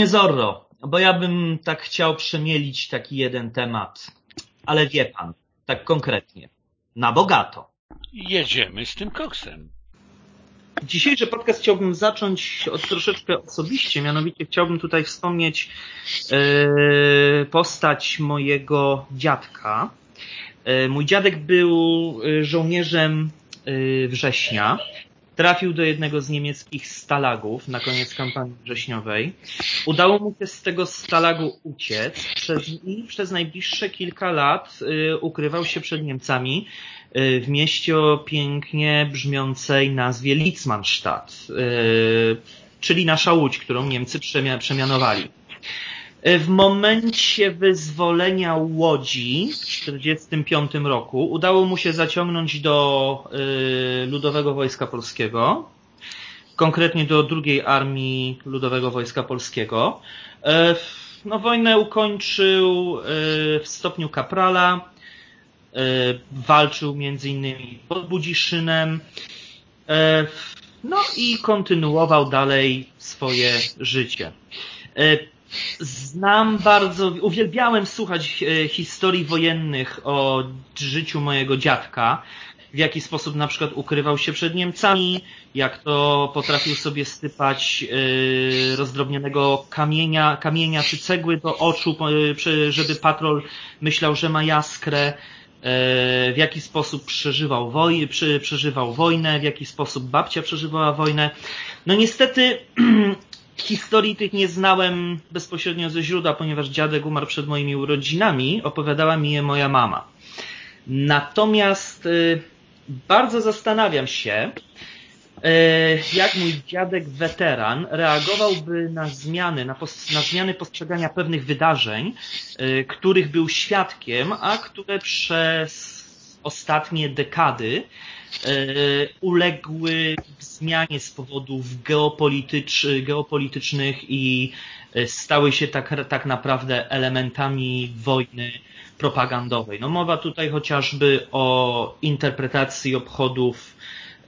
Panie Zorro, bo ja bym tak chciał przemielić taki jeden temat, ale wie pan, tak konkretnie, na bogato. Jedziemy z tym koksem. Dzisiejszy podcast chciałbym zacząć od troszeczkę osobiście, mianowicie chciałbym tutaj wspomnieć yy, postać mojego dziadka. Yy, mój dziadek był żołnierzem yy, września trafił do jednego z niemieckich stalagów na koniec kampanii wrześniowej. Udało mu się z tego stalagu uciec przez, i przez najbliższe kilka lat y, ukrywał się przed Niemcami y, w mieście o pięknie brzmiącej nazwie Litzmannstadt, y, czyli nasza łódź, którą Niemcy przemianowali. W momencie wyzwolenia Łodzi w 1945 roku udało mu się zaciągnąć do y, Ludowego Wojska Polskiego, konkretnie do drugiej Armii Ludowego Wojska Polskiego. E, no, wojnę ukończył w stopniu kaprala, walczył innymi pod Budziszynem, e, no i kontynuował dalej swoje życie. Znam bardzo, uwielbiałem słuchać e, historii wojennych o życiu mojego dziadka, w jaki sposób na przykład ukrywał się przed Niemcami, jak to potrafił sobie stypać e, rozdrobnionego kamienia, kamienia czy cegły do oczu, żeby patrol myślał, że ma jaskrę, e, w jaki sposób przeżywał, woj, przeżywał wojnę, w jaki sposób babcia przeżywała wojnę. No niestety Historii tych nie znałem bezpośrednio ze źródła, ponieważ dziadek umarł przed moimi urodzinami. Opowiadała mi je moja mama. Natomiast y, bardzo zastanawiam się, y, jak mój dziadek weteran reagowałby na zmiany, na, na zmiany postrzegania pewnych wydarzeń, y, których był świadkiem, a które przez ostatnie dekady uległy zmianie z powodów geopolitycz, geopolitycznych i e, stały się tak, tak naprawdę elementami wojny propagandowej. No mowa tutaj chociażby o interpretacji obchodów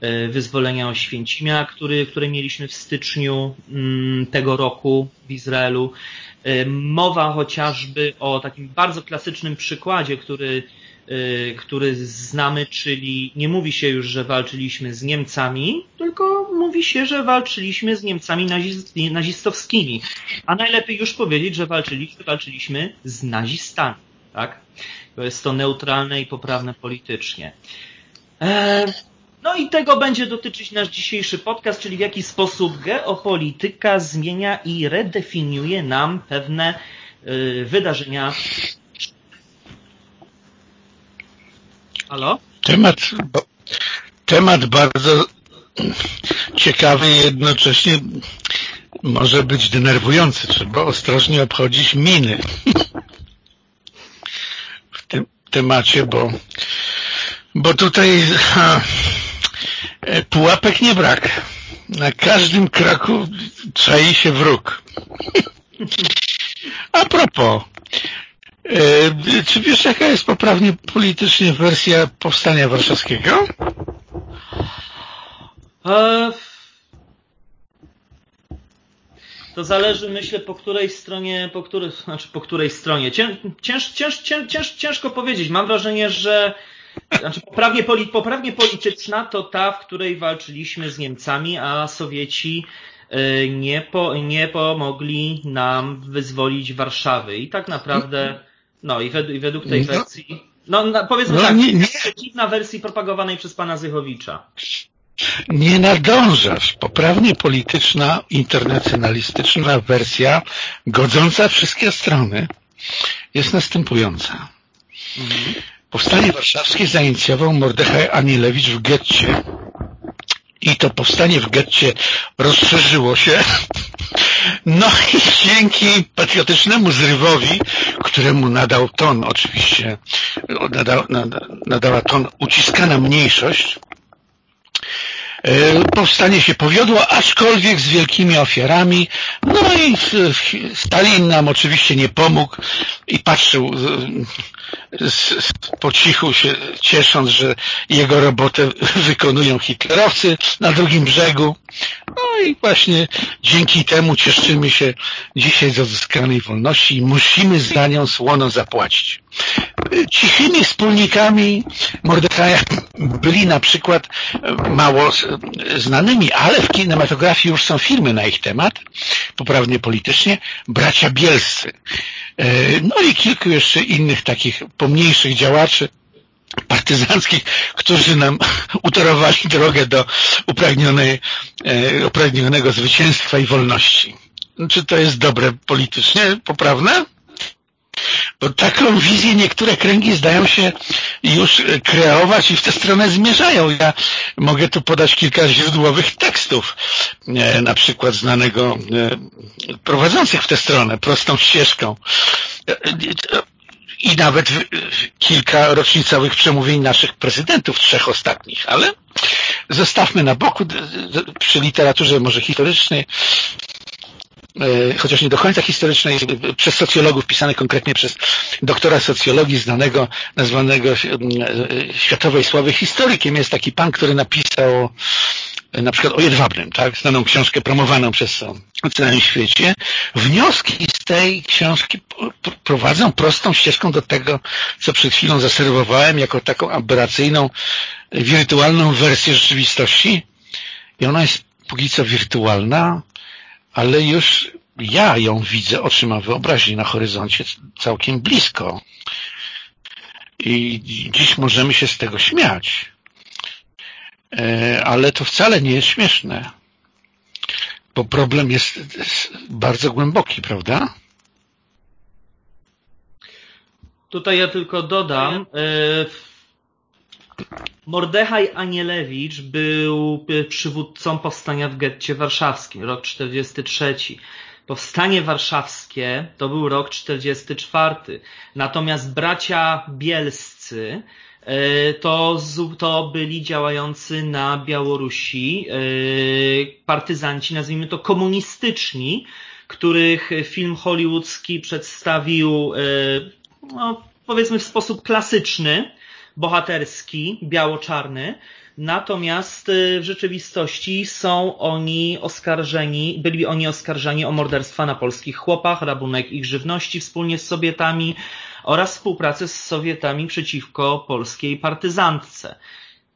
e, wyzwolenia Oświęcimia, który, które mieliśmy w styczniu mm, tego roku w Izraelu. E, mowa chociażby o takim bardzo klasycznym przykładzie, który który znamy, czyli nie mówi się już, że walczyliśmy z Niemcami, tylko mówi się, że walczyliśmy z Niemcami nazistowskimi. A najlepiej już powiedzieć, że walczyliśmy, walczyliśmy z nazistami. Tak? Jest to neutralne i poprawne politycznie. E, no i tego będzie dotyczyć nasz dzisiejszy podcast, czyli w jaki sposób geopolityka zmienia i redefiniuje nam pewne y, wydarzenia Halo? Temat, temat bardzo ciekawy i jednocześnie może być denerwujący. Trzeba ostrożnie obchodzić miny w tym temacie, bo, bo tutaj ha, pułapek nie brak. Na każdym kroku czai się wróg. A propos, E, czy wiesz, jaka jest poprawnie politycznie wersja Powstania Warszawskiego? E, to zależy, myślę, po której stronie, po której, znaczy po której stronie. Cięż, cięż, cięż, cięż, ciężko powiedzieć. Mam wrażenie, że znaczy poprawnie, poli, poprawnie polityczna to ta, w której walczyliśmy z Niemcami, a Sowieci e, nie, po, nie pomogli nam wyzwolić Warszawy. I tak naprawdę no i według, i według tej no. wersji, no, no powiedzmy no, tak, nie, nie. przeciwna wersji propagowanej przez pana Zychowicza. Nie nadążasz. Poprawnie polityczna, internacjonalistyczna wersja, godząca wszystkie strony, jest następująca. Mhm. Powstanie warszawskie zainicjował Mordechaj Anilewicz w getcie i to powstanie w getcie rozszerzyło się. No i dzięki patriotycznemu zrywowi, któremu nadał ton oczywiście, nadał, nadała ton uciskana mniejszość, powstanie się powiodło, aczkolwiek z wielkimi ofiarami. No i Stalin nam oczywiście nie pomógł i patrzył po cichu się ciesząc, że jego robotę wykonują hitlerowcy na drugim brzegu. No i właśnie dzięki temu cieszymy się dzisiaj z odzyskanej wolności i musimy za nią słono zapłacić. Cichymi wspólnikami Mordechaja byli na przykład mało znanymi, ale w kinematografii już są filmy na ich temat, poprawnie politycznie, bracia bielscy. No i kilku jeszcze innych takich pomniejszych działaczy, partyzanckich, którzy nam utorowali drogę do upragnionej, e, upragnionego zwycięstwa i wolności. Czy to jest dobre politycznie, poprawne? Bo taką wizję niektóre kręgi zdają się już kreować i w tę stronę zmierzają. Ja mogę tu podać kilka źródłowych tekstów, e, na przykład znanego e, prowadzących w tę stronę, prostą ścieżką i nawet kilka rocznicowych przemówień naszych prezydentów, trzech ostatnich, ale zostawmy na boku przy literaturze może historycznej, e, chociaż nie do końca historycznej, przez socjologów, pisanej konkretnie przez doktora socjologii znanego, nazwanego e, światowej sławy historykiem. Jest taki pan, który napisał na przykład o Jedwabnym, tak, znaną książkę promowaną przez całym świecie, wnioski z tej książki prowadzą prostą ścieżką do tego, co przed chwilą zaserwowałem jako taką aberracyjną, wirtualną wersję rzeczywistości i ona jest póki co wirtualna, ale już ja ją widzę oczyma wyobraźni na horyzoncie całkiem blisko. I dziś możemy się z tego śmiać. E, ale to wcale nie jest śmieszne, bo problem jest bardzo głęboki, prawda? Tutaj ja tylko dodam, e, Mordechaj Anielewicz był przywódcą powstania w getcie warszawskim, rok 43. Powstanie warszawskie to był rok 44. Natomiast bracia bielscy to, to byli działający na Białorusi e, partyzanci, nazwijmy to komunistyczni, których film hollywoodzki przedstawił, e, no, powiedzmy w sposób klasyczny, bohaterski, biało-czarny, Natomiast w rzeczywistości są oni oskarżeni, byli oni oskarżeni o morderstwa na polskich chłopach, rabunek ich żywności wspólnie z Sowietami, oraz współpracę z Sowietami przeciwko polskiej partyzantce.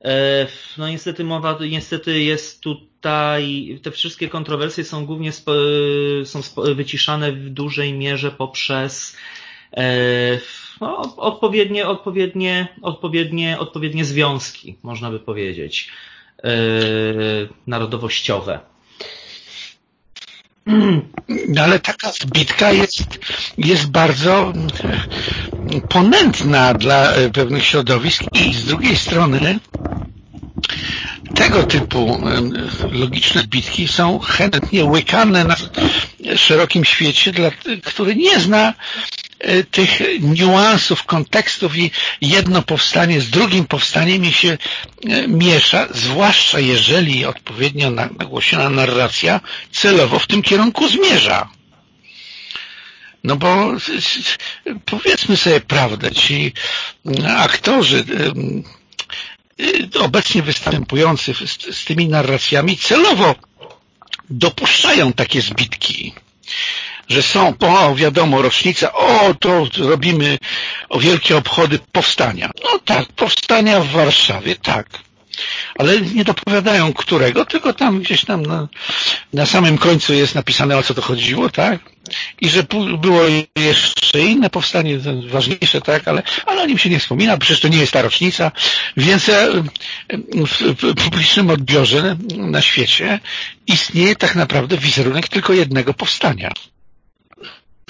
E, no niestety mowa, niestety jest tutaj, te wszystkie kontrowersje są głównie spo, są wyciszane w dużej mierze poprzez e, no, odpowiednie, odpowiednie, odpowiednie, odpowiednie związki, można by powiedzieć, e, narodowościowe. No ale taka zbitka jest, jest bardzo ponętna dla e, pewnych środowisk i z drugiej strony tego typu logiczne zbitki są chętnie łykane na szerokim świecie, który nie zna E, tych niuansów, kontekstów i jedno powstanie z drugim powstaniem mi się e, miesza, zwłaszcza jeżeli odpowiednio nagłośniona narracja celowo w tym kierunku zmierza. No bo powiedzmy sobie prawdę, ci aktorzy e, obecnie występujący z, tymi narracjami celowo dopuszczają takie zbitki że są, o wiadomo, rocznica, o to robimy wielkie obchody powstania. No tak, powstania w Warszawie, tak. Ale nie dopowiadają którego, tylko tam gdzieś tam na, na samym końcu jest napisane o co to chodziło, tak? I że było jeszcze inne powstanie, ważniejsze, tak? Ale, ale o nim się nie wspomina, przecież to nie jest ta rocznica, więc e, w publicznym odbiorze na świecie istnieje tak naprawdę wizerunek tylko jednego powstania.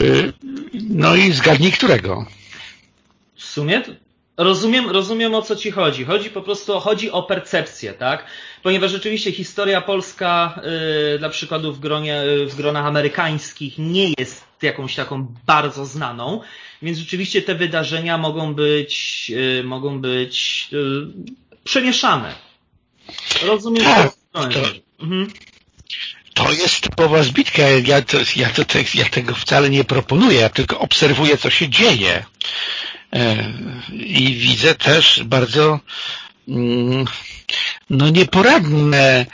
Y, no i zgadnij którego. W sumie rozumiem, rozumiem o co ci chodzi. Chodzi po prostu chodzi o percepcję, tak? Ponieważ rzeczywiście historia polska yy, dla przykładu w, gronie, w gronach amerykańskich nie jest jakąś taką bardzo znaną, więc rzeczywiście te wydarzenia mogą być, yy, mogą być yy, przemieszane. Rozumiem, tak, to, mhm to jest typowa zbitka. Ja, to, ja, to, ja tego wcale nie proponuję, ja tylko obserwuję, co się dzieje. E, I widzę też bardzo mm, no nieporadne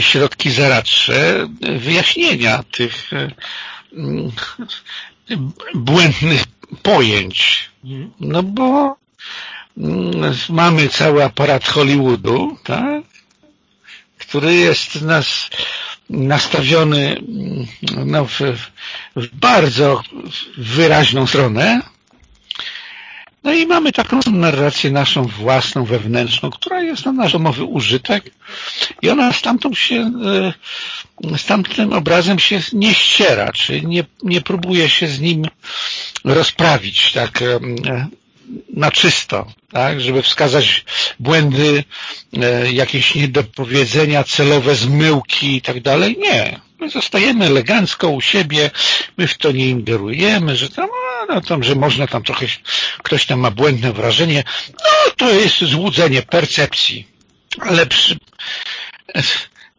środki zaradcze wyjaśnienia tych mm, błędnych pojęć. No bo mm, mamy cały aparat Hollywoodu, tak? który jest nas nastawiony mm, no, w, w bardzo wyraźną stronę. No i mamy taką narrację naszą własną, wewnętrzną, która jest na nasz domowy użytek i ona stamtąd się, e, z tamtym obrazem się nie ściera, czy nie, nie próbuje się z nim rozprawić tak e, na czysto, tak, żeby wskazać błędy, e, jakieś niedopowiedzenia, celowe zmyłki i tak dalej. Nie. My zostajemy elegancko u siebie, my w to nie ingerujemy, że tam, no, tam, że można tam trochę, ktoś tam ma błędne wrażenie. No, to jest złudzenie percepcji. Ale przy,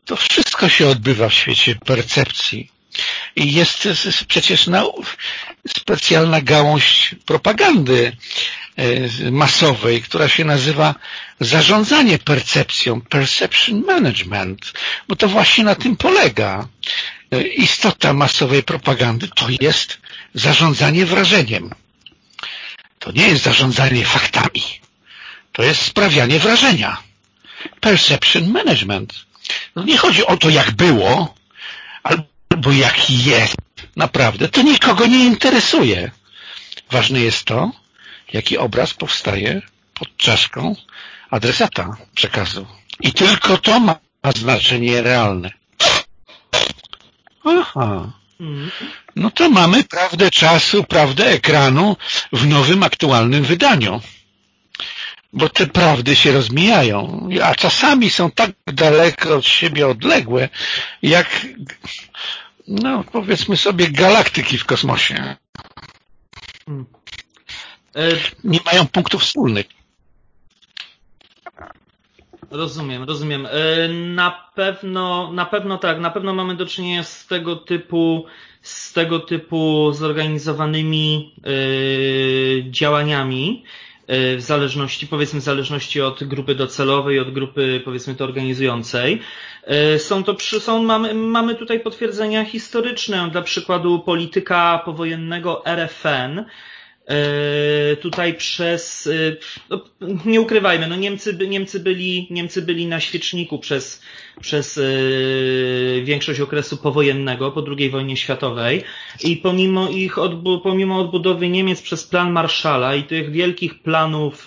to wszystko się odbywa w świecie percepcji. I jest przecież specjalna gałąź propagandy masowej, która się nazywa zarządzanie percepcją, perception management, bo to właśnie na tym polega. E, istota masowej propagandy to jest zarządzanie wrażeniem. To nie jest zarządzanie faktami. To jest sprawianie wrażenia. Perception management. No nie chodzi o to, jak było, albo jaki jest naprawdę, to nikogo nie interesuje. Ważne jest to, jaki obraz powstaje pod czaszką adresata przekazu. I tylko to ma znaczenie realne. Aha. No to mamy prawdę czasu, prawdę ekranu w nowym, aktualnym wydaniu. Bo te prawdy się rozmijają, a czasami są tak daleko od siebie odległe, jak no powiedzmy sobie galaktyki w kosmosie. E, Nie mają punktów wspólnych. Rozumiem, rozumiem. E, na pewno, na pewno tak, na pewno mamy do czynienia z tego typu, z tego typu zorganizowanymi yy, działaniami w zależności, powiedzmy w zależności od grupy docelowej, od grupy powiedzmy to organizującej. E, są to, są, mamy, mamy tutaj potwierdzenia historyczne, dla przykładu polityka powojennego RFN, e, tutaj przez, e, no, nie ukrywajmy, no Niemcy, Niemcy, byli, Niemcy byli na świeczniku przez, przez większość okresu powojennego po II wojnie światowej. I pomimo ich, pomimo odbudowy Niemiec przez plan Marszala i tych wielkich planów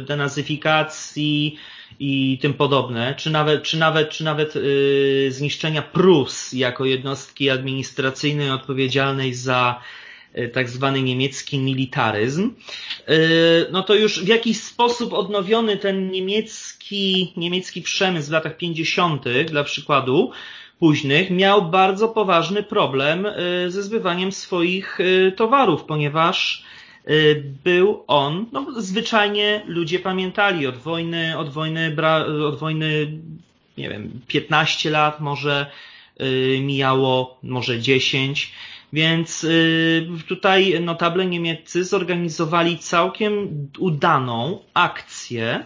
denazyfikacji, i tym podobne, czy nawet, czy nawet, czy nawet zniszczenia Prus jako jednostki administracyjnej odpowiedzialnej za tak zwany niemiecki militaryzm, yy, no to już w jakiś sposób odnowiony ten niemiecki, niemiecki przemysł w latach 50. dla przykładu, późnych miał bardzo poważny problem yy, ze zbywaniem swoich towarów, ponieważ był on, no zwyczajnie ludzie pamiętali od wojny, od wojny, od wojny, nie wiem, 15 lat może mijało, może 10, więc y, tutaj notable niemieccy zorganizowali całkiem udaną akcję,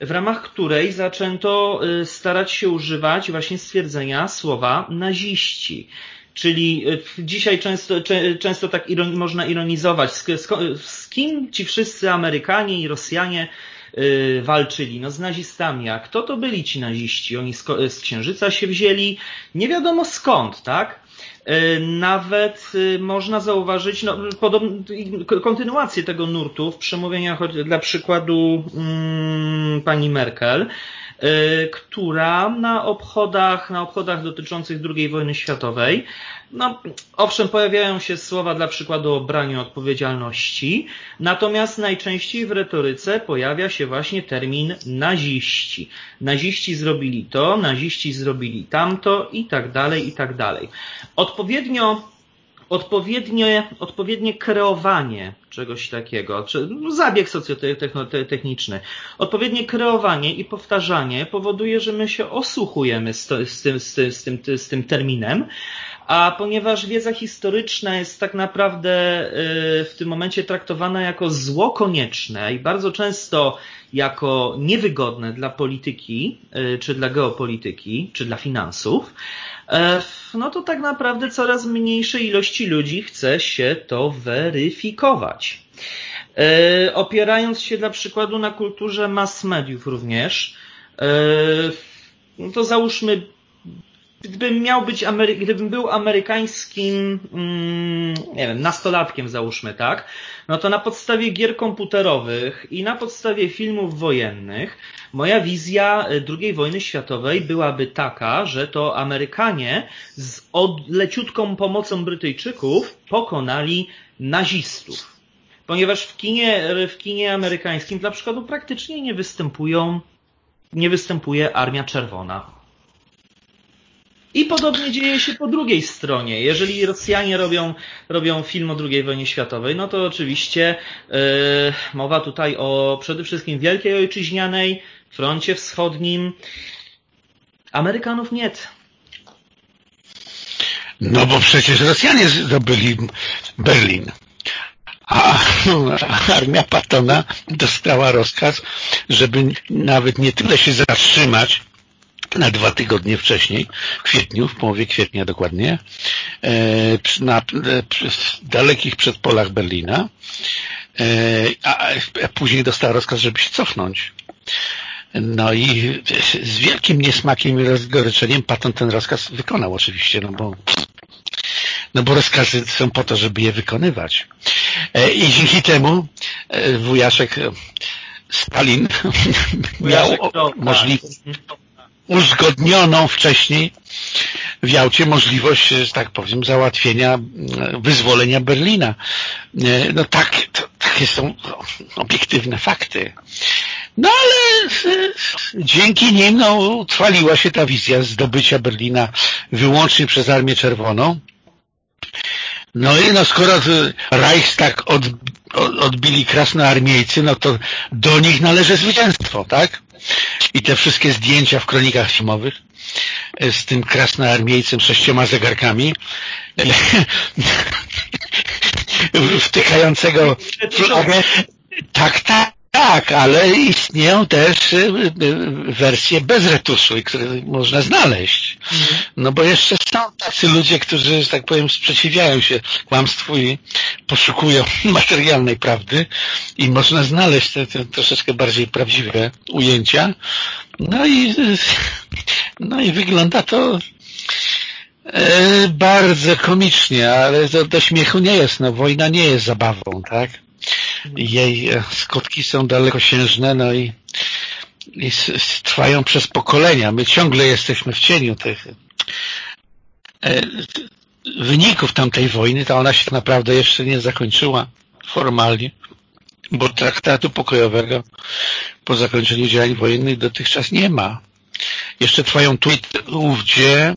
w ramach której zaczęto starać się używać właśnie stwierdzenia słowa naziści. Czyli e, dzisiaj często, często tak ironi, można ironizować, z, z, kim ci wszyscy Amerykanie i Rosjanie y, walczyli? No z nazistami. A kto to byli ci naziści? Oni z, z Księżyca się wzięli, nie wiadomo skąd, tak? Y, nawet y, można zauważyć no, kontynuację tego nurtu w przemówieniach dla przykładu mm, pani Merkel. Y, która na obchodach, na obchodach dotyczących II wojny światowej, no, owszem, pojawiają się słowa dla przykładu o braniu odpowiedzialności, natomiast najczęściej w retoryce pojawia się właśnie termin naziści. Naziści zrobili to, naziści zrobili tamto i tak dalej, i tak dalej. Odpowiednio odpowiednie, odpowiednie kreowanie czegoś takiego, czy no, zabieg socjotechniczny, odpowiednie kreowanie i powtarzanie powoduje, że my się osłuchujemy z, to, z, tym, z, tym, z, tym, z tym terminem, a ponieważ wiedza historyczna jest tak naprawdę y, w tym momencie traktowana jako zło konieczne i bardzo często jako niewygodne dla polityki, y, czy dla geopolityki, czy dla finansów, no to tak naprawdę coraz mniejszej ilości ludzi chce się to weryfikować. E, opierając się dla przykładu na kulturze mass mediów również, e, no to załóżmy gdybym miał być, Amery gdybym był amerykańskim, mm, nie wiem, nastolatkiem załóżmy, tak, no to na podstawie gier komputerowych i na podstawie filmów wojennych moja wizja II wojny światowej byłaby taka, że to Amerykanie z leciutką pomocą Brytyjczyków pokonali nazistów. Ponieważ w kinie, w kinie amerykańskim dla przykładu praktycznie nie występują, nie występuje Armia Czerwona i podobnie dzieje się po drugiej stronie. Jeżeli Rosjanie robią, robią film o II wojnie światowej, no to oczywiście yy, mowa tutaj o przede wszystkim Wielkiej Ojczyźnianej, froncie wschodnim. Amerykanów nie. No bo przecież Rosjanie zdobyli Berlin. A armia Patona dostała rozkaz, żeby nawet nie tyle się zatrzymać, na dwa tygodnie wcześniej, w kwietniu, w połowie kwietnia dokładnie, e, na e, dalekich przedpolach Berlina, e, a później dostała rozkaz, żeby się cofnąć. No i z wielkim niesmakiem i rozgoryczeniem Patton ten rozkaz wykonał oczywiście, no bo no bo rozkazy są po to, żeby je wykonywać. I dzięki temu wujaszek Stalin miał możliwość uzgodnioną wcześniej w Jałcie możliwość, że tak powiem, załatwienia e, wyzwolenia Berlina. E, no tak, to, takie są obiektywne fakty. No ale e, dzięki nim no, utrwaliła się ta wizja zdobycia Berlina wyłącznie przez Armię Czerwoną. No i no skoro Reichstag od, odbili krasnoarmiejcy, no to do nich należy zwycięstwo, tak? I te wszystkie zdjęcia w kronikach filmowych e, z tym krasnoarmiejcem sześcioma zegarkami wtykającego flagę. Tak, tak, tak, ale istnieją też y, y, wersje bez retuszu, które można znaleźć. Mhm. No bo jeszcze są tacy ludzie, którzy, że tak powiem, sprzeciwiają się kłamstwu i poszukują materialnej prawdy i można znaleźć te, te troszeczkę bardziej prawdziwe ujęcia. No i, no i wygląda to e, bardzo komicznie, ale to do śmiechu nie jest. No wojna nie jest zabawą, tak? Jej e, skutki są dalekosiężne, no i, i trwają przez pokolenia. My ciągle jesteśmy w cieniu tych e, wyników tamtej wojny, to ona się naprawdę jeszcze nie zakończyła formalnie, bo traktatu pokojowego po zakończeniu działań wojennych dotychczas nie ma. Jeszcze trwają tu ówdzie e,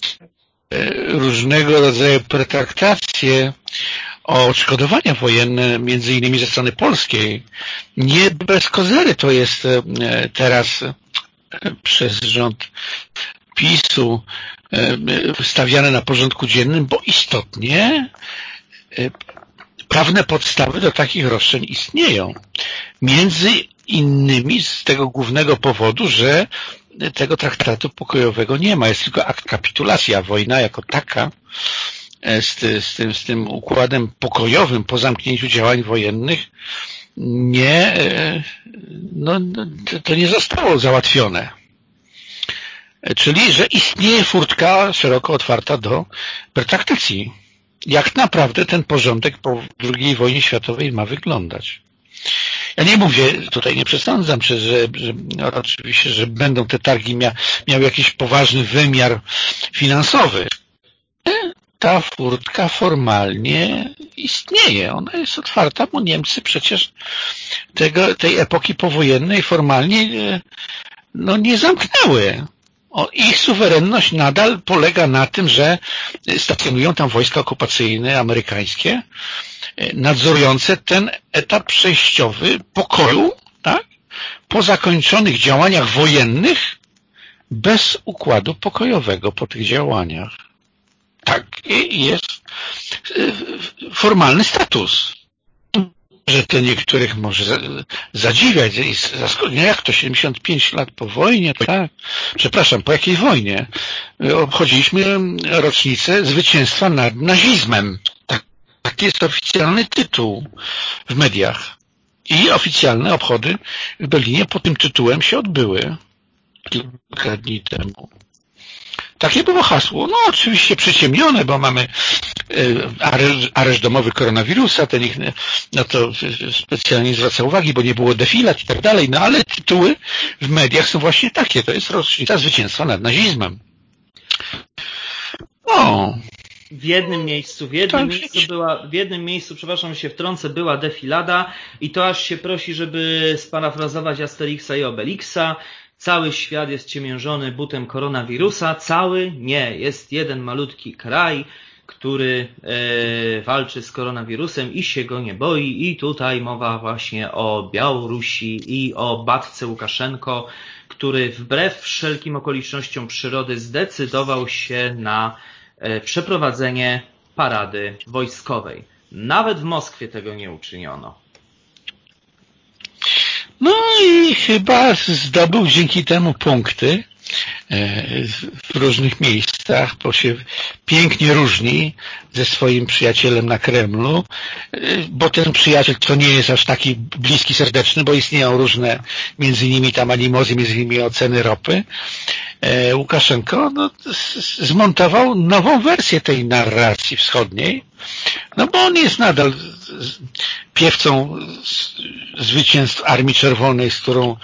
różnego rodzaju pretraktacje o odszkodowania wojenne, między innymi ze strony polskiej. Nie bez kozery to jest e, teraz e, przez rząd PiSu e, stawiane na porządku dziennym, bo istotnie prawne podstawy do takich roszczeń istnieją. Między innymi z tego głównego powodu, że tego traktatu pokojowego nie ma. Jest tylko akt kapitulacji, a wojna jako taka E, z, z, tym, z tym układem pokojowym po zamknięciu działań wojennych nie, e, no, no to nie zostało załatwione. E, czyli, że istnieje furtka szeroko otwarta do pertraktacji. Jak naprawdę ten porządek po II wojnie światowej ma wyglądać. Ja nie mówię, tutaj nie przesądzam, że, że no, oczywiście, że będą te targi mia, miały jakiś poważny wymiar finansowy ta furtka formalnie istnieje. Ona jest otwarta, bo Niemcy przecież tego, tej epoki powojennej formalnie e, no, nie zamknęły. O, ich suwerenność nadal polega na tym, że stacjonują tam wojska okupacyjne amerykańskie, e, nadzorujące ten etap przejściowy pokoju, tak? po zakończonych działaniach wojennych, bez układu pokojowego po tych działaniach. Tak jest formalny status że to niektórych może zadziwiać i zaskoczyć. Jak to 75 lat po wojnie? Tak. Przepraszam, po jakiej wojnie? Obchodziliśmy rocznicę zwycięstwa nad nazizmem. Tak, taki jest oficjalny tytuł w mediach. I oficjalne obchody w Berlinie pod tym tytułem się odbyły kilka dni temu. Takie było hasło. No oczywiście przyciemnione, bo mamy e, areszt, areszt domowy koronawirusa, ten ich na to specjalnie zwraca uwagi, bo nie było defilat i tak dalej, no ale tytuły w mediach są właśnie takie. To jest rocznica zwycięstwa nad nazizmem. O. W jednym miejscu, w jednym tak, miejscu była, w jednym miejscu, przepraszam, się wtrącę, była defilada i to aż się prosi, żeby sparafrazować Asterixa i Obelixa. Cały świat jest ciemiężony butem koronawirusa. Cały? Nie. Jest jeden malutki kraj, który e, walczy z koronawirusem i się go nie boi. I tutaj mowa właśnie o Białorusi i o Batce Łukaszenko, który wbrew wszelkim okolicznościom przyrody zdecydował się na e, przeprowadzenie parady wojskowej. Nawet w Moskwie tego nie uczyniono. No i chyba zdobył dzięki temu punkty e, w różnych miejscach, bo się pięknie różni ze swoim przyjacielem na Kremlu, e, bo ten przyjaciel to nie jest aż taki bliski, serdeczny, bo istnieją różne między nimi tam animozy, między innymi oceny ropy. E, Łukaszenko no, zmontował nową wersję tej narracji wschodniej, no bo on jest nadal piewcą zwycięstw Armii Czerwonej, z którą e,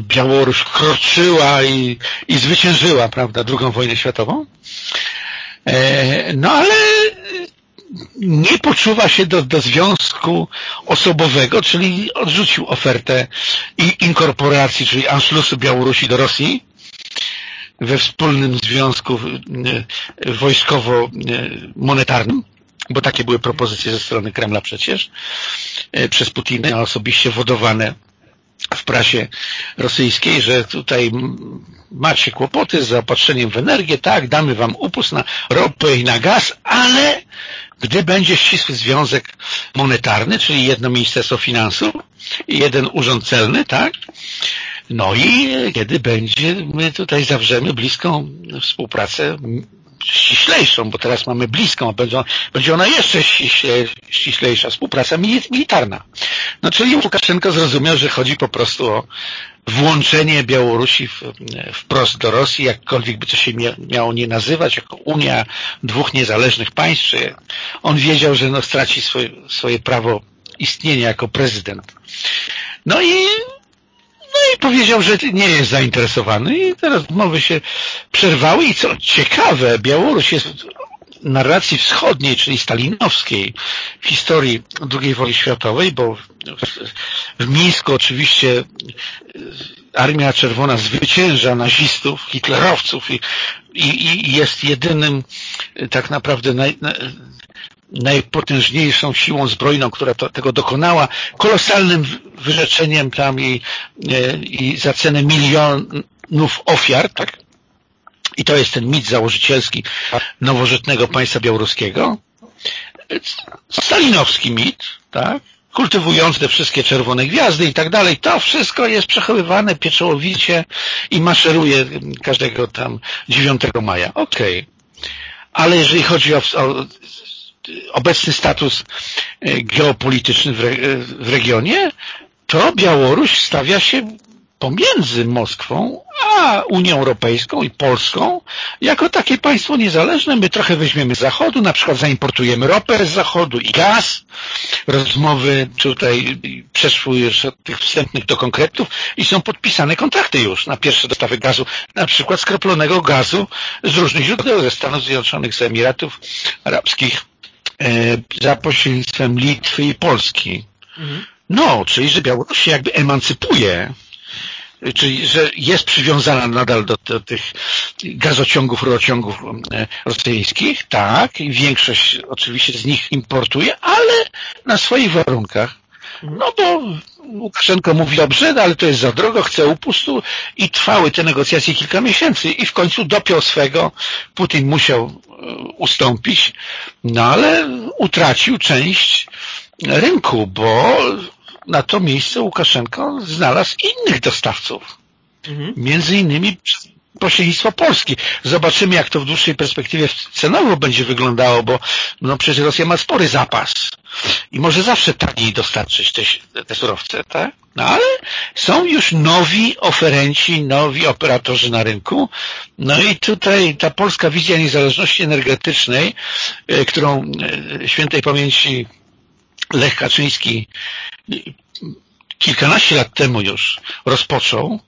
Białoruś kroczyła i, i zwyciężyła, prawda, drugą wojnę światową. E, no ale nie poczuwa się do, do związku osobowego, czyli odrzucił ofertę inkorporacji, czyli Anschlussu Białorusi do Rosji we wspólnym związku wojskowo-monetarnym bo takie były propozycje ze strony Kremla przecież, e, przez Putina osobiście wodowane w prasie rosyjskiej, że tutaj macie kłopoty z zaopatrzeniem w energię, tak, damy wam upust na ropę i na gaz, ale gdy będzie ścisły związek monetarny, czyli jedno Ministerstwo Finansów i jeden urząd celny, tak, no i kiedy będzie, my tutaj zawrzemy bliską współpracę ściślejszą, bo teraz mamy bliską, będzie, będzie ona jeszcze ściśle, ściślejsza, współpraca militarna. No czyli Łukaszenko zrozumiał, że chodzi po prostu o włączenie Białorusi w, wprost do Rosji, jakkolwiek by to się miało nie nazywać, jako Unia dwóch niezależnych państw. On wiedział, że no, straci swoje, prawo istnienia jako prezydent. No i i powiedział, że nie jest zainteresowany i teraz mowy się przerwały i co ciekawe, Białoruś jest narracji wschodniej, czyli stalinowskiej w historii II wojny światowej, bo w Mińsku oczywiście Armia Czerwona zwycięża nazistów, hitlerowców i, i, i jest jedynym tak naprawdę naj, najpotężniejszą siłą zbrojną, która to, tego dokonała, kolosalnym wyrzeczeniem tam i, e, i za cenę milionów ofiar, tak? I to jest ten mit założycielski nowożytnego państwa białoruskiego. Stalinowski mit, tak? kultywujący te wszystkie czerwone gwiazdy i tak dalej, to wszystko jest przechowywane pieczołowicie i maszeruje każdego tam 9 maja. Okej. Okay. Ale jeżeli chodzi o, o obecny status e, geopolityczny w, w regionie, to Białoruś stawia się pomiędzy Moskwą a Unią Europejską i Polską jako takie państwo niezależne. My trochę weźmiemy z Zachodu, na przykład zaimportujemy ropę z Zachodu i gaz. Rozmowy tutaj przeszły już od tych wstępnych do konkretów i są podpisane kontrakty już na pierwsze dostawy gazu, na przykład skroplonego gazu z różnych źródeł, ze Stanów Zjednoczonych, z Emiratów Arabskich, e, za pośrednictwem Litwy i Polski. Mhm. No, czyli że Białoruś się jakby emancypuje czyli że jest przywiązana nadal do, do tych gazociągów, rurociągów e, rosyjskich, tak, i większość oczywiście z nich importuje, ale na swoich warunkach, No bo Łukaszenko mówi dobrze, no ale to jest za drogo, chce upustu i trwały te negocjacje kilka miesięcy i w końcu dopiął swego, Putin musiał e, ustąpić, no ale utracił część rynku, bo na to miejsce Łukaszenko znalazł innych dostawców. Mhm. Między innymi pośrednictwo Polski. Zobaczymy, jak to w dłuższej perspektywie cenowo będzie wyglądało, bo no przecież Rosja ma spory zapas i może zawsze taniej dostarczyć te, te surowce, tak? No ale są już nowi oferenci, nowi operatorzy na rynku. No i tutaj ta polska wizja niezależności energetycznej, e, którą e, świętej pamięci Lech Kaczyński kilkanaście lat temu już rozpoczął,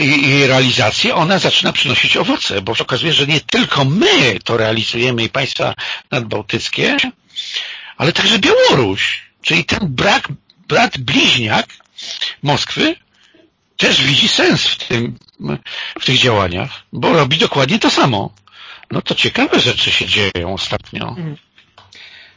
jej realizację, ona zaczyna przynosić owoce, bo się okazuje, że nie tylko my to realizujemy i państwa nadbałtyckie, ale także Białoruś, czyli ten brak, brat bliźniak Moskwy też widzi sens w, tym, w tych działaniach, bo robi dokładnie to samo. No to ciekawe rzeczy się dzieją ostatnio.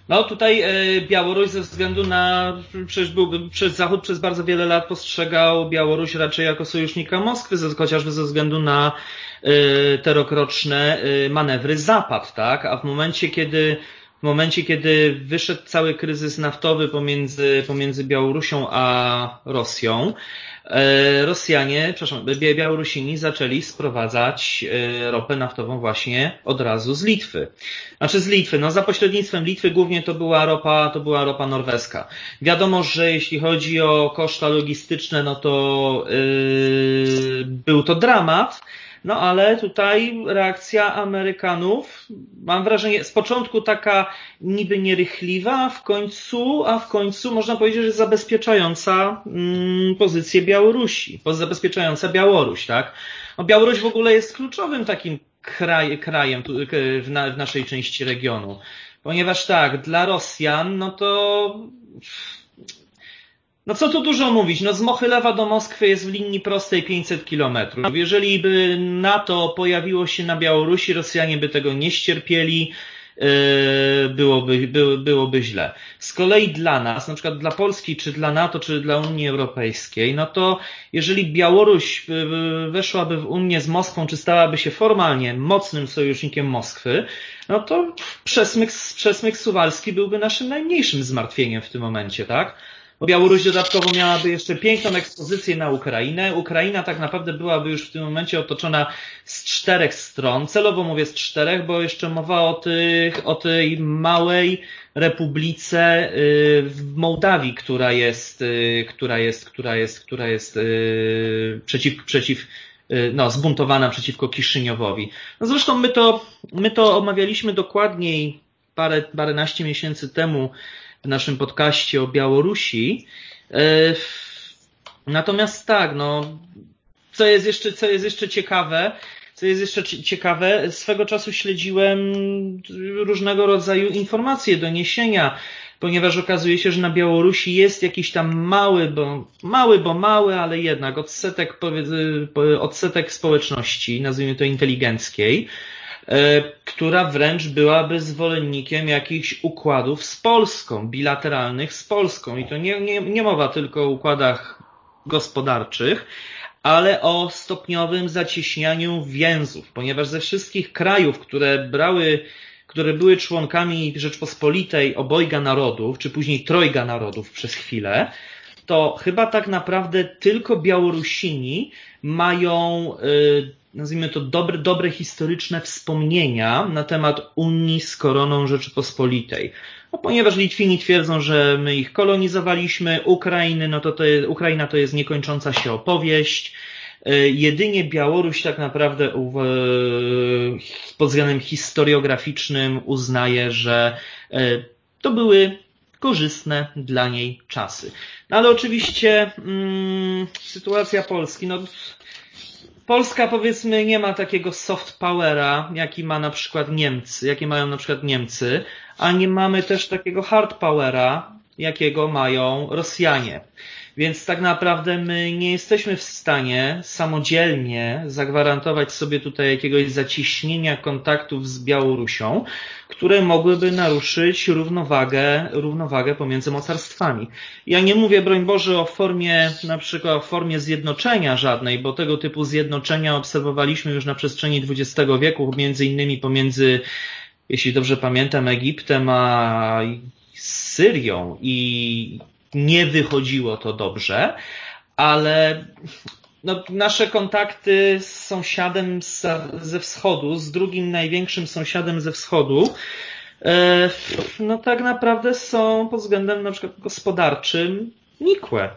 No tutaj e, Białoruś ze względu na, przecież był, przez Zachód przez bardzo wiele lat postrzegał Białoruś raczej jako sojusznika Moskwy, chociażby ze względu na e, te rokroczne e, manewry Zapad, tak? A w momencie, kiedy w momencie, kiedy wyszedł cały kryzys naftowy pomiędzy, pomiędzy Białorusią a Rosją, Rosjanie, przepraszam, Białorusini zaczęli sprowadzać e, ropę naftową właśnie od razu z Litwy. Znaczy z Litwy, no za pośrednictwem Litwy głównie to była ropa, to była ropa norweska. Wiadomo, że jeśli chodzi o koszta logistyczne, no to yy, był to dramat, no ale tutaj reakcja Amerykanów, mam wrażenie, z początku taka niby nierychliwa, a w końcu, a w końcu można powiedzieć, że zabezpieczająca mm, pozycję Białorusi, zabezpieczająca Białoruś, tak? No Białoruś w ogóle jest kluczowym takim kraj, krajem w, na, w naszej części regionu. Ponieważ tak, dla Rosjan, no to no co tu dużo mówić, no z Mochylewa do Moskwy jest w linii prostej 500 kilometrów. Jeżeli by NATO pojawiło się na Białorusi, Rosjanie by tego nie ścierpieli, yy, byłoby, by, byłoby źle. Z kolei dla nas, na przykład dla Polski, czy dla NATO, czy dla Unii Europejskiej, no to jeżeli Białoruś weszłaby w Unię z Moskwą, czy stałaby się formalnie mocnym sojusznikiem Moskwy, no to przesmyk, przesmyk suwalski byłby naszym najmniejszym zmartwieniem w tym momencie, tak? Białoruś dodatkowo miałaby jeszcze piękną ekspozycję na Ukrainę. Ukraina tak naprawdę byłaby już w tym momencie otoczona z czterech stron. Celowo mówię z czterech, bo jeszcze mowa o, tych, o tej małej republice y, w Mołdawii, która jest, y, która jest, która jest, która jest y, przeciw, przeciw no, zbuntowana przeciwko Kiszyniowowi. No zresztą my to, my to omawialiśmy dokładniej parę, paręnaście miesięcy temu w naszym podcaście o Białorusi. E, natomiast tak, no, co jest jeszcze, co jest jeszcze ciekawe, co jest jeszcze ciekawe, swego czasu śledziłem różnego rodzaju informacje, doniesienia, ponieważ okazuje się, że na Białorusi jest jakiś tam mały, bo mały, bo mały, ale jednak odsetek, odsetek społeczności, nazwijmy to inteligenckiej, która wręcz byłaby zwolennikiem jakichś układów z Polską, bilateralnych z Polską. I to nie, nie, nie mowa tylko o układach gospodarczych, ale o stopniowym zacieśnianiu więzów, ponieważ ze wszystkich krajów, które brały, które były członkami Rzeczpospolitej obojga narodów, czy później trojga narodów przez chwilę, to chyba tak naprawdę tylko Białorusini mają y, nazwijmy to, dobre, dobre historyczne wspomnienia na temat Unii z koroną Rzeczypospolitej. No, ponieważ Litwini twierdzą, że my ich kolonizowaliśmy, Ukrainy, no to, to jest, Ukraina to jest niekończąca się opowieść. E, jedynie Białoruś tak naprawdę pod względem historiograficznym uznaje, że e, to były korzystne dla niej czasy. No ale oczywiście mm, sytuacja Polski, no Polska powiedzmy nie ma takiego soft powera, jaki ma na przykład Niemcy, jakie mają na przykład Niemcy, a nie mamy też takiego hard powera, jakiego mają Rosjanie. Więc tak naprawdę my nie jesteśmy w stanie samodzielnie zagwarantować sobie tutaj jakiegoś zacieśnienia kontaktów z Białorusią, które mogłyby naruszyć równowagę, równowagę pomiędzy mocarstwami. Ja nie mówię, broń Boże, o formie, na przykład o formie zjednoczenia żadnej, bo tego typu zjednoczenia obserwowaliśmy już na przestrzeni XX wieku, między innymi pomiędzy, jeśli dobrze pamiętam, Egiptem a Syrią i nie wychodziło to dobrze, ale no, nasze kontakty z sąsiadem z, ze wschodu, z drugim największym sąsiadem ze wschodu, e, no tak naprawdę są pod względem na przykład gospodarczym nikłe.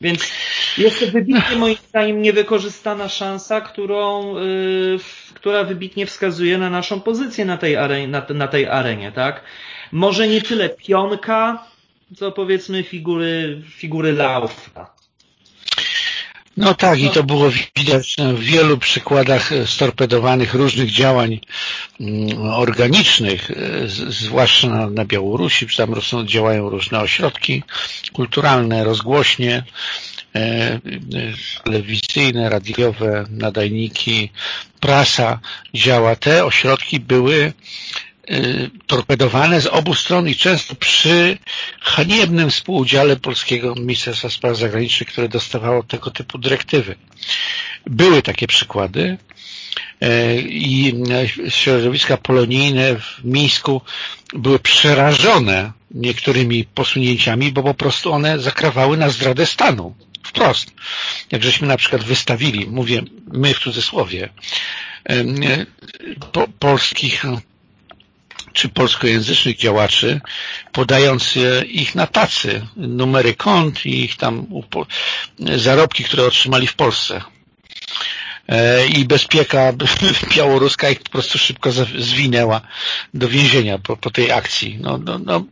Więc jest to wybitnie moim zdaniem niewykorzystana szansa, którą, yy, która wybitnie wskazuje na naszą pozycję na tej, arenie, na, na tej arenie, tak? Może nie tyle pionka, co powiedzmy figury, figury Laufa. No tak, i to było widać w wielu przykładach storpedowanych różnych działań mm, organicznych, zwłaszcza na, Białorusi, tam działają różne ośrodki kulturalne, rozgłośnie, e, telewizyjne, radiowe, nadajniki, prasa działa. Te ośrodki były torpedowane z obu stron i często przy haniebnym współudziale polskiego Ministerstwa Spraw Zagranicznych, które dostawało tego typu dyrektywy. Były takie przykłady y, i środowiska polonijne w Mińsku były przerażone niektórymi posunięciami, bo po prostu one zakrawały na zdradę stanu. Wprost. Jak żeśmy na przykład wystawili, mówię my w cudzysłowie, y, po, polskich czy polskojęzycznych działaczy, podając ich na tacy, numery kont i ich tam zarobki, które otrzymali w Polsce. E, I bezpieka białoruska ich po prostu szybko zwinęła do więzienia po, po tej akcji. No, no, no,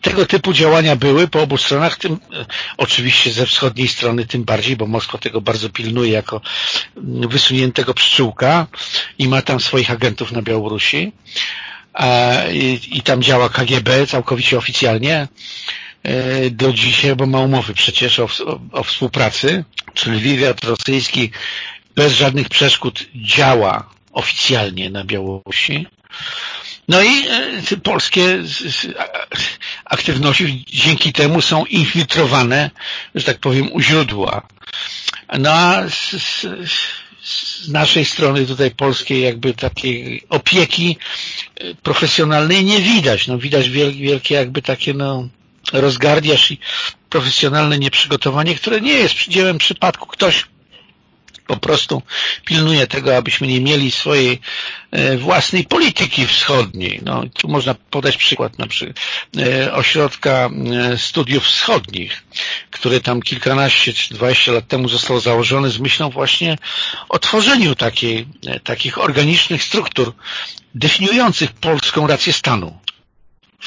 tego typu działania były po obu stronach, tym e, oczywiście ze wschodniej strony tym bardziej, bo Moskwa tego bardzo pilnuje jako wysuniętego pszczółka i ma tam swoich agentów na Białorusi i, tam działa KGB całkowicie oficjalnie e, do dzisiaj, bo ma umowy przecież o, o współpracy, czyli wywiad rosyjski bez żadnych przeszkód działa oficjalnie na Białorusi. No i e, polskie aktywności dzięki temu są infiltrowane, że tak powiem, u źródła. No a z naszej strony tutaj polskiej jakby takiej opieki profesjonalnej nie widać. No widać wielkie jakby takie no rozgardiasz i profesjonalne nieprzygotowanie, które nie jest dziełem przypadku. Ktoś po prostu pilnuje tego, abyśmy nie mieli swojej e, własnej polityki wschodniej. No, tu można podać przykład na przykład e, ośrodka e, studiów wschodnich, który tam kilkanaście czy dwadzieścia lat temu został założony z myślą właśnie o tworzeniu takiej, takich organicznych struktur definiujących polską rację stanu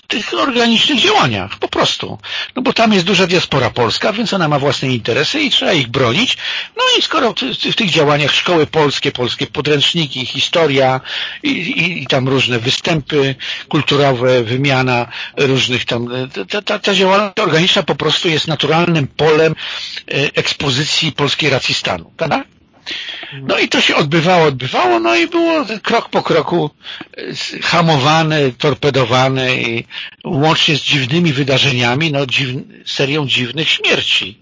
w tych organicznych działaniach, po prostu. No bo tam jest duża diaspora polska, więc ona ma własne interesy i trzeba ich bronić. No i skoro w tych działaniach szkoły polskie, polskie podręczniki, historia i, i, i tam różne występy kulturowe, wymiana różnych tam, ta, ta, ta działalność organiczna po prostu jest naturalnym polem e, ekspozycji polskiej racji stanu, prawda? No i to się odbywało, odbywało, no i było krok po kroku e, hamowane, torpedowane i łącznie z dziwnymi wydarzeniami, no serią dziwnych śmierci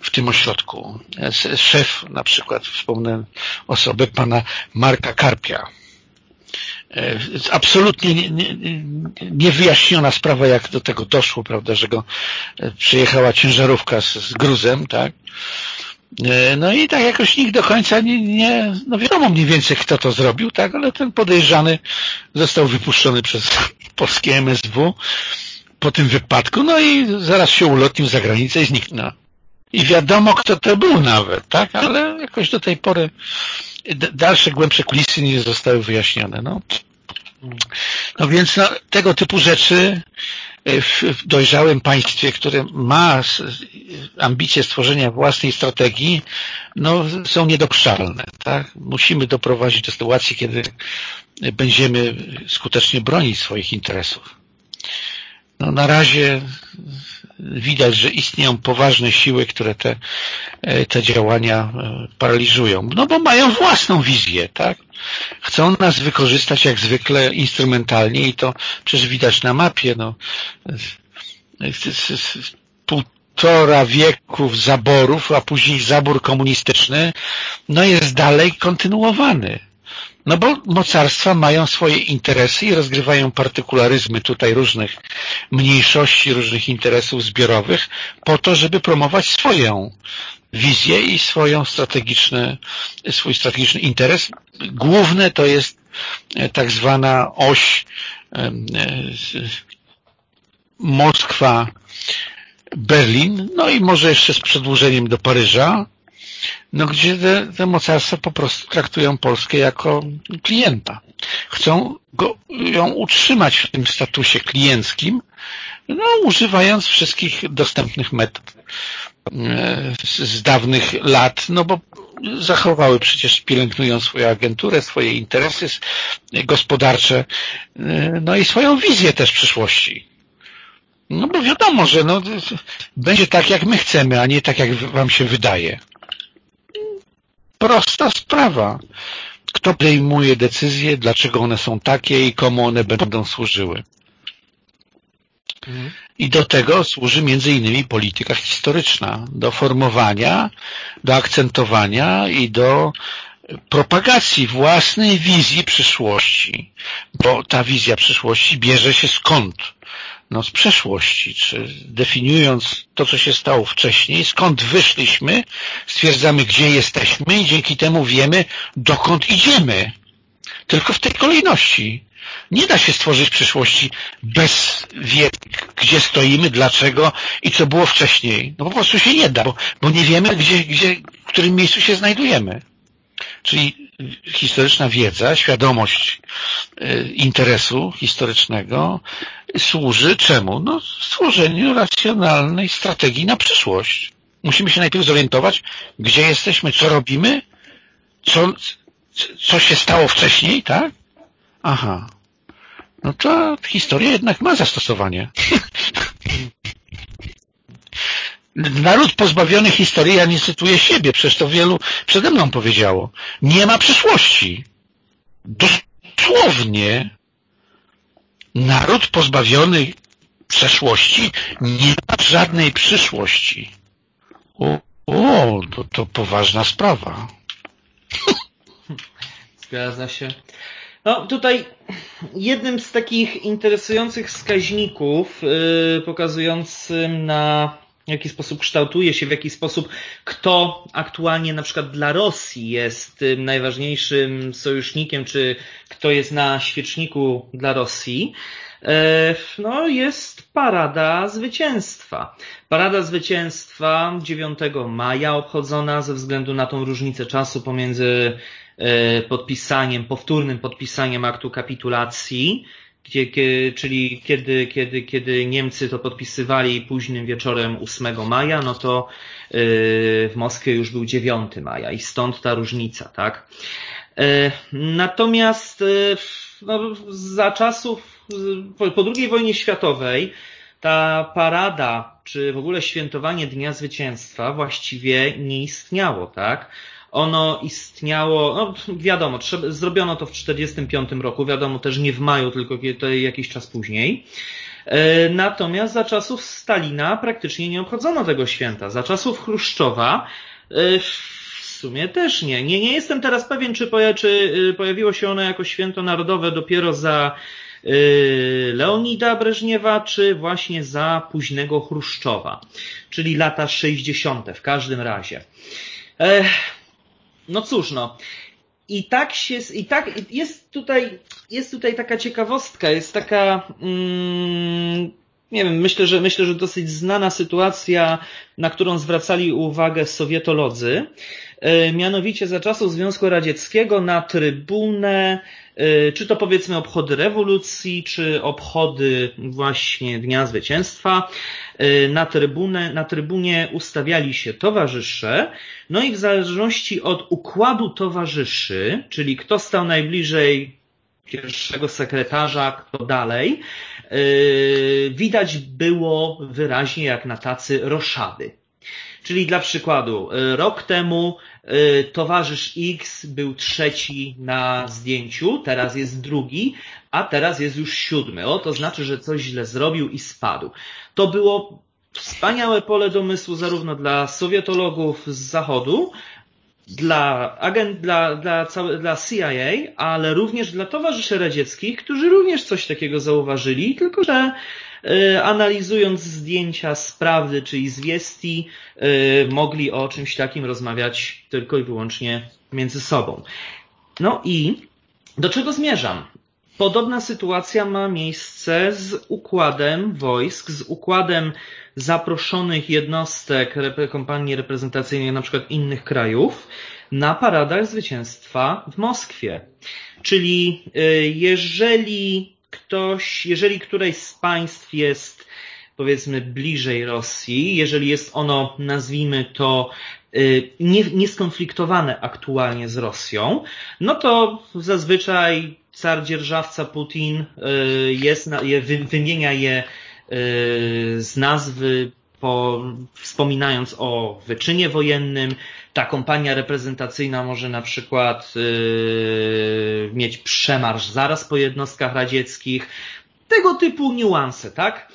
w tym ośrodku. E, szef na przykład, wspomnę osobę pana Marka Karpia. E, absolutnie niewyjaśniona nie, nie sprawa, jak do tego doszło, prawda, że go przyjechała ciężarówka z, z gruzem, tak, no i tak jakoś nikt do końca nie, nie, no wiadomo mniej więcej kto to zrobił, tak, ale ten podejrzany został wypuszczony przez polskie MSW po tym wypadku, no i zaraz się ulotnił za granicę i zniknął. No. I wiadomo kto to był nawet, tak, ale jakoś do tej pory dalsze, głębsze kulisy nie zostały wyjaśnione, no. No więc no, tego typu rzeczy w dojrzałym państwie, które ma ambicje stworzenia własnej strategii, no, są niedopuszczalne. Tak? Musimy doprowadzić do sytuacji, kiedy będziemy skutecznie bronić swoich interesów. No, na razie widać, że istnieją poważne siły, które te, te działania paraliżują. No bo mają własną wizję, tak? Chcą nas wykorzystać jak zwykle instrumentalnie i to przecież widać na mapie, no. Półtora wieków zaborów, a później zabór komunistyczny, no jest dalej kontynuowany. No bo mocarstwa mają swoje interesy i rozgrywają partykularyzmy tutaj różnych mniejszości, różnych interesów zbiorowych po to, żeby promować swoją wizję i swoją strategiczny, swój strategiczny interes. Główne to jest e, tak zwana oś e, Moskwa Berlin, no i może jeszcze z przedłużeniem do Paryża, no gdzie te, te mocarstwa po prostu traktują Polskę jako klienta. Chcą go, ją utrzymać w tym statusie klienckim, no, używając wszystkich dostępnych metod e, z, z dawnych lat, no bo zachowały przecież, pielęgnują swoją agenturę, swoje interesy gospodarcze, e, no i swoją wizję też przyszłości. No bo wiadomo, że no, będzie tak, jak my chcemy, a nie tak, jak wam się wydaje. Prosta sprawa. Kto podejmuje decyzje, dlaczego one są takie i komu one będą służyły. I do tego służy między innymi polityka historyczna, do formowania, do akcentowania i do propagacji własnej wizji przyszłości, bo ta wizja przyszłości bierze się skąd? No, z przeszłości, czy definiując to, co się stało wcześniej, skąd wyszliśmy, stwierdzamy, gdzie jesteśmy i dzięki temu wiemy, dokąd idziemy. Tylko w tej kolejności. Nie da się stworzyć przyszłości bez wiedzy, gdzie stoimy, dlaczego i co było wcześniej. No po prostu się nie da, bo, bo nie wiemy, gdzie, gdzie, w którym miejscu się znajdujemy. Czyli historyczna wiedza, świadomość e, interesu historycznego służy czemu? No, stworzeniu racjonalnej strategii na przyszłość. Musimy się najpierw zorientować, gdzie jesteśmy, co robimy, co, co się stało wcześniej, tak? Aha. No to historia jednak ma zastosowanie. Naród pozbawiony historii, ja nie cytuję siebie, przecież to wielu przede mną powiedziało. Nie ma przyszłości. Dosłownie. Naród pozbawiony przeszłości nie ma żadnej przyszłości. O, o to, to poważna sprawa. Zgadza się. No tutaj jednym z takich interesujących wskaźników yy, pokazującym na w jaki sposób kształtuje się, w jaki sposób kto aktualnie na przykład dla Rosji jest tym najważniejszym sojusznikiem, czy kto jest na świeczniku dla Rosji, e, no jest Parada Zwycięstwa. Parada Zwycięstwa 9 maja obchodzona ze względu na tą różnicę czasu pomiędzy e, podpisaniem, powtórnym podpisaniem aktu kapitulacji gdzie, czyli kiedy, kiedy, kiedy Niemcy to podpisywali późnym wieczorem 8 maja, no to y, w Moskwie już był 9 maja i stąd ta różnica, tak? Y, natomiast y, no, za czasów, po II wojnie światowej, ta parada, czy w ogóle świętowanie Dnia Zwycięstwa właściwie nie istniało, tak? Ono istniało, no wiadomo, trzeba, zrobiono to w 1945 roku, wiadomo też nie w maju, tylko jakiś czas później. E, natomiast za czasów Stalina praktycznie nie obchodzono tego święta. Za czasów Chruszczowa e, w sumie też nie. Nie, nie jestem teraz pewien, czy, poja, czy e, pojawiło się ono jako święto narodowe dopiero za Leonida Breżniewa, czy właśnie za późnego Chruszczowa, czyli lata 60. w każdym razie. No cóż, no. I tak się, i tak, jest tutaj, jest tutaj taka ciekawostka, jest taka, mm, nie wiem, myślę, że, myślę, że dosyć znana sytuacja, na którą zwracali uwagę sowietolodzy. E, mianowicie za czasów Związku Radzieckiego na trybunę, e, czy to powiedzmy obchody rewolucji, czy obchody właśnie Dnia Zwycięstwa, e, na, trybunę, na trybunie ustawiali się towarzysze, no i w zależności od układu towarzyszy, czyli kto stał najbliżej pierwszego sekretarza, kto dalej, widać było wyraźnie jak na tacy roszady. Czyli dla przykładu, rok temu towarzysz X był trzeci na zdjęciu, teraz jest drugi, a teraz jest już siódmy. O, to znaczy, że coś źle zrobił i spadł. To było wspaniałe pole domysłu zarówno dla sowietologów z zachodu, dla agent, dla, dla, całe, dla CIA, ale również dla towarzyszy radzieckich, którzy również coś takiego zauważyli, tylko że y, analizując zdjęcia z prawdy czy z Wiesti, y, mogli o czymś takim rozmawiać tylko i wyłącznie między sobą. No i do czego zmierzam? Podobna sytuacja ma miejsce z układem wojsk, z układem zaproszonych jednostek kompanii reprezentacyjnych na przykład innych krajów na paradach zwycięstwa w Moskwie. Czyli y, jeżeli ktoś, jeżeli któreś z państw jest powiedzmy bliżej Rosji, jeżeli jest ono, nazwijmy to, y, nie, nieskonfliktowane aktualnie z Rosją, no to zazwyczaj car dzierżawca Putin y, jest, wymienia je z nazwy, po, wspominając o wyczynie wojennym. Ta kompania reprezentacyjna może na przykład yy, mieć przemarsz zaraz po jednostkach radzieckich. Tego typu niuanse, tak?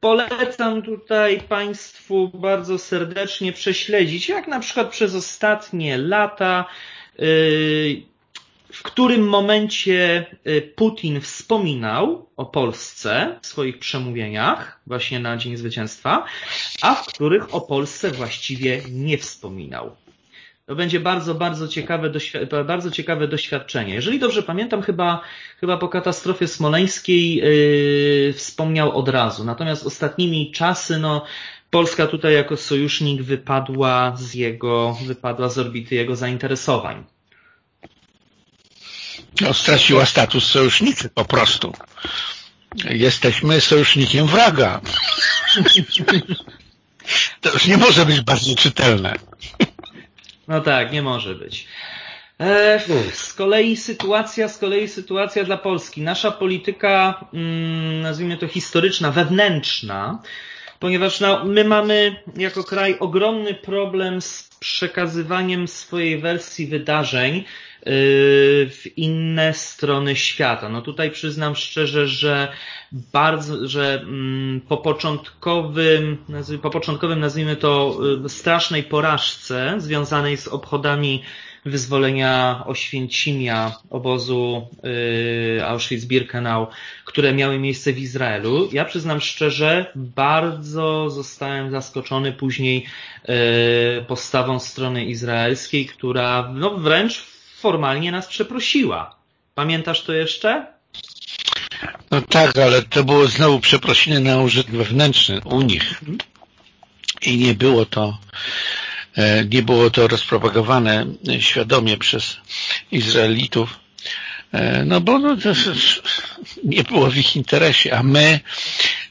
Polecam tutaj Państwu bardzo serdecznie prześledzić, jak na przykład przez ostatnie lata w którym momencie y, Putin wspominał o Polsce w swoich przemówieniach, właśnie na Dzień Zwycięstwa, a w których o Polsce właściwie nie wspominał. To będzie bardzo, bardzo ciekawe, bardzo ciekawe doświadczenie. Jeżeli dobrze pamiętam, chyba, chyba po katastrofie smoleńskiej yy, wspomniał od razu. Natomiast ostatnimi czasy, no, Polska tutaj jako sojusznik wypadła z jego, wypadła z orbity jego zainteresowań. No, straciła status sojusznicy po prostu. Jesteśmy sojusznikiem wraga. To już nie może być bardziej czytelne. No tak, nie może być. E, z kolei sytuacja, z kolei sytuacja dla Polski. Nasza polityka, mm, nazwijmy to historyczna, wewnętrzna, ponieważ no, my mamy jako kraj ogromny problem z przekazywaniem swojej wersji wydarzeń w inne strony świata. No tutaj przyznam szczerze, że bardzo, że mm, po początkowym, po początkowym nazwijmy to y, strasznej porażce związanej z obchodami wyzwolenia Oświęcimia, obozu y, Auschwitz-Birkenau, które miały miejsce w Izraelu. Ja przyznam szczerze, bardzo zostałem zaskoczony później y, postawą strony izraelskiej, która no wręcz formalnie nas przeprosiła. Pamiętasz to jeszcze? No tak, ale to było znowu przeprosiny na użytek wewnętrzny u nich. I nie było to e, nie było to rozpropagowane świadomie przez Izraelitów, e, no bo no, to nie było w ich interesie, a my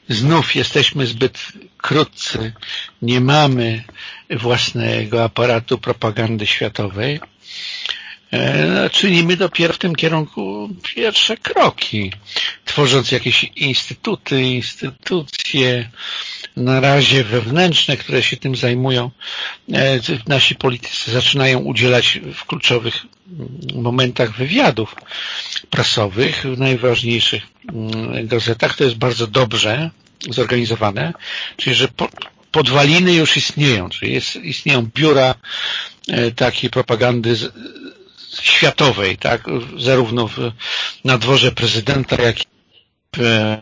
znów jesteśmy zbyt krótcy, nie mamy własnego aparatu propagandy światowej, E, czynimy dopiero w tym kierunku pierwsze kroki, tworząc jakieś instytuty, instytucje, na razie wewnętrzne, które się tym zajmują. E, nasi politycy zaczynają udzielać w kluczowych momentach wywiadów prasowych w najważniejszych mm, gazetach. To jest bardzo dobrze zorganizowane, czyli że podwaliny już istnieją, czyli jest, istnieją biura e, takiej propagandy światowej, tak, zarówno w, na dworze prezydenta, jak i w e,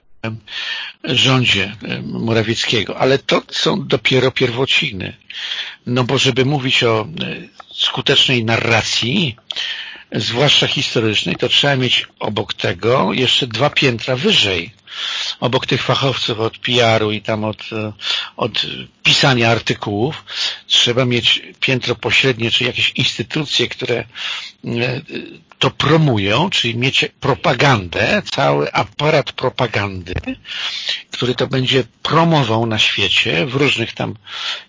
rządzie e, Morawieckiego, ale to są dopiero pierwociny. No bo żeby mówić o e, skutecznej narracji, zwłaszcza historycznej, to trzeba mieć obok tego jeszcze dwa piętra wyżej, obok tych fachowców od PR-u i tam od, od pisania artykułów, trzeba mieć piętro pośrednie, czy jakieś instytucje, które to promują, czyli mieć propagandę, cały aparat propagandy, który to będzie promował na świecie w różnych tam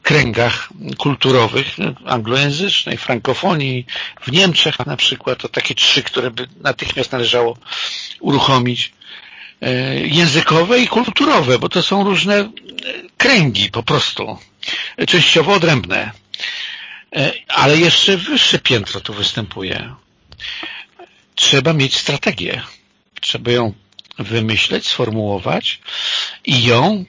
kręgach kulturowych, anglojęzycznej, frankofonii, w Niemczech na przykład, to takie trzy, które by natychmiast należało uruchomić, e, językowe i kulturowe, bo to są różne kręgi po prostu, częściowo odrębne. E, ale jeszcze wyższe piętro tu występuje trzeba mieć strategię. Trzeba ją wymyśleć, sformułować i ją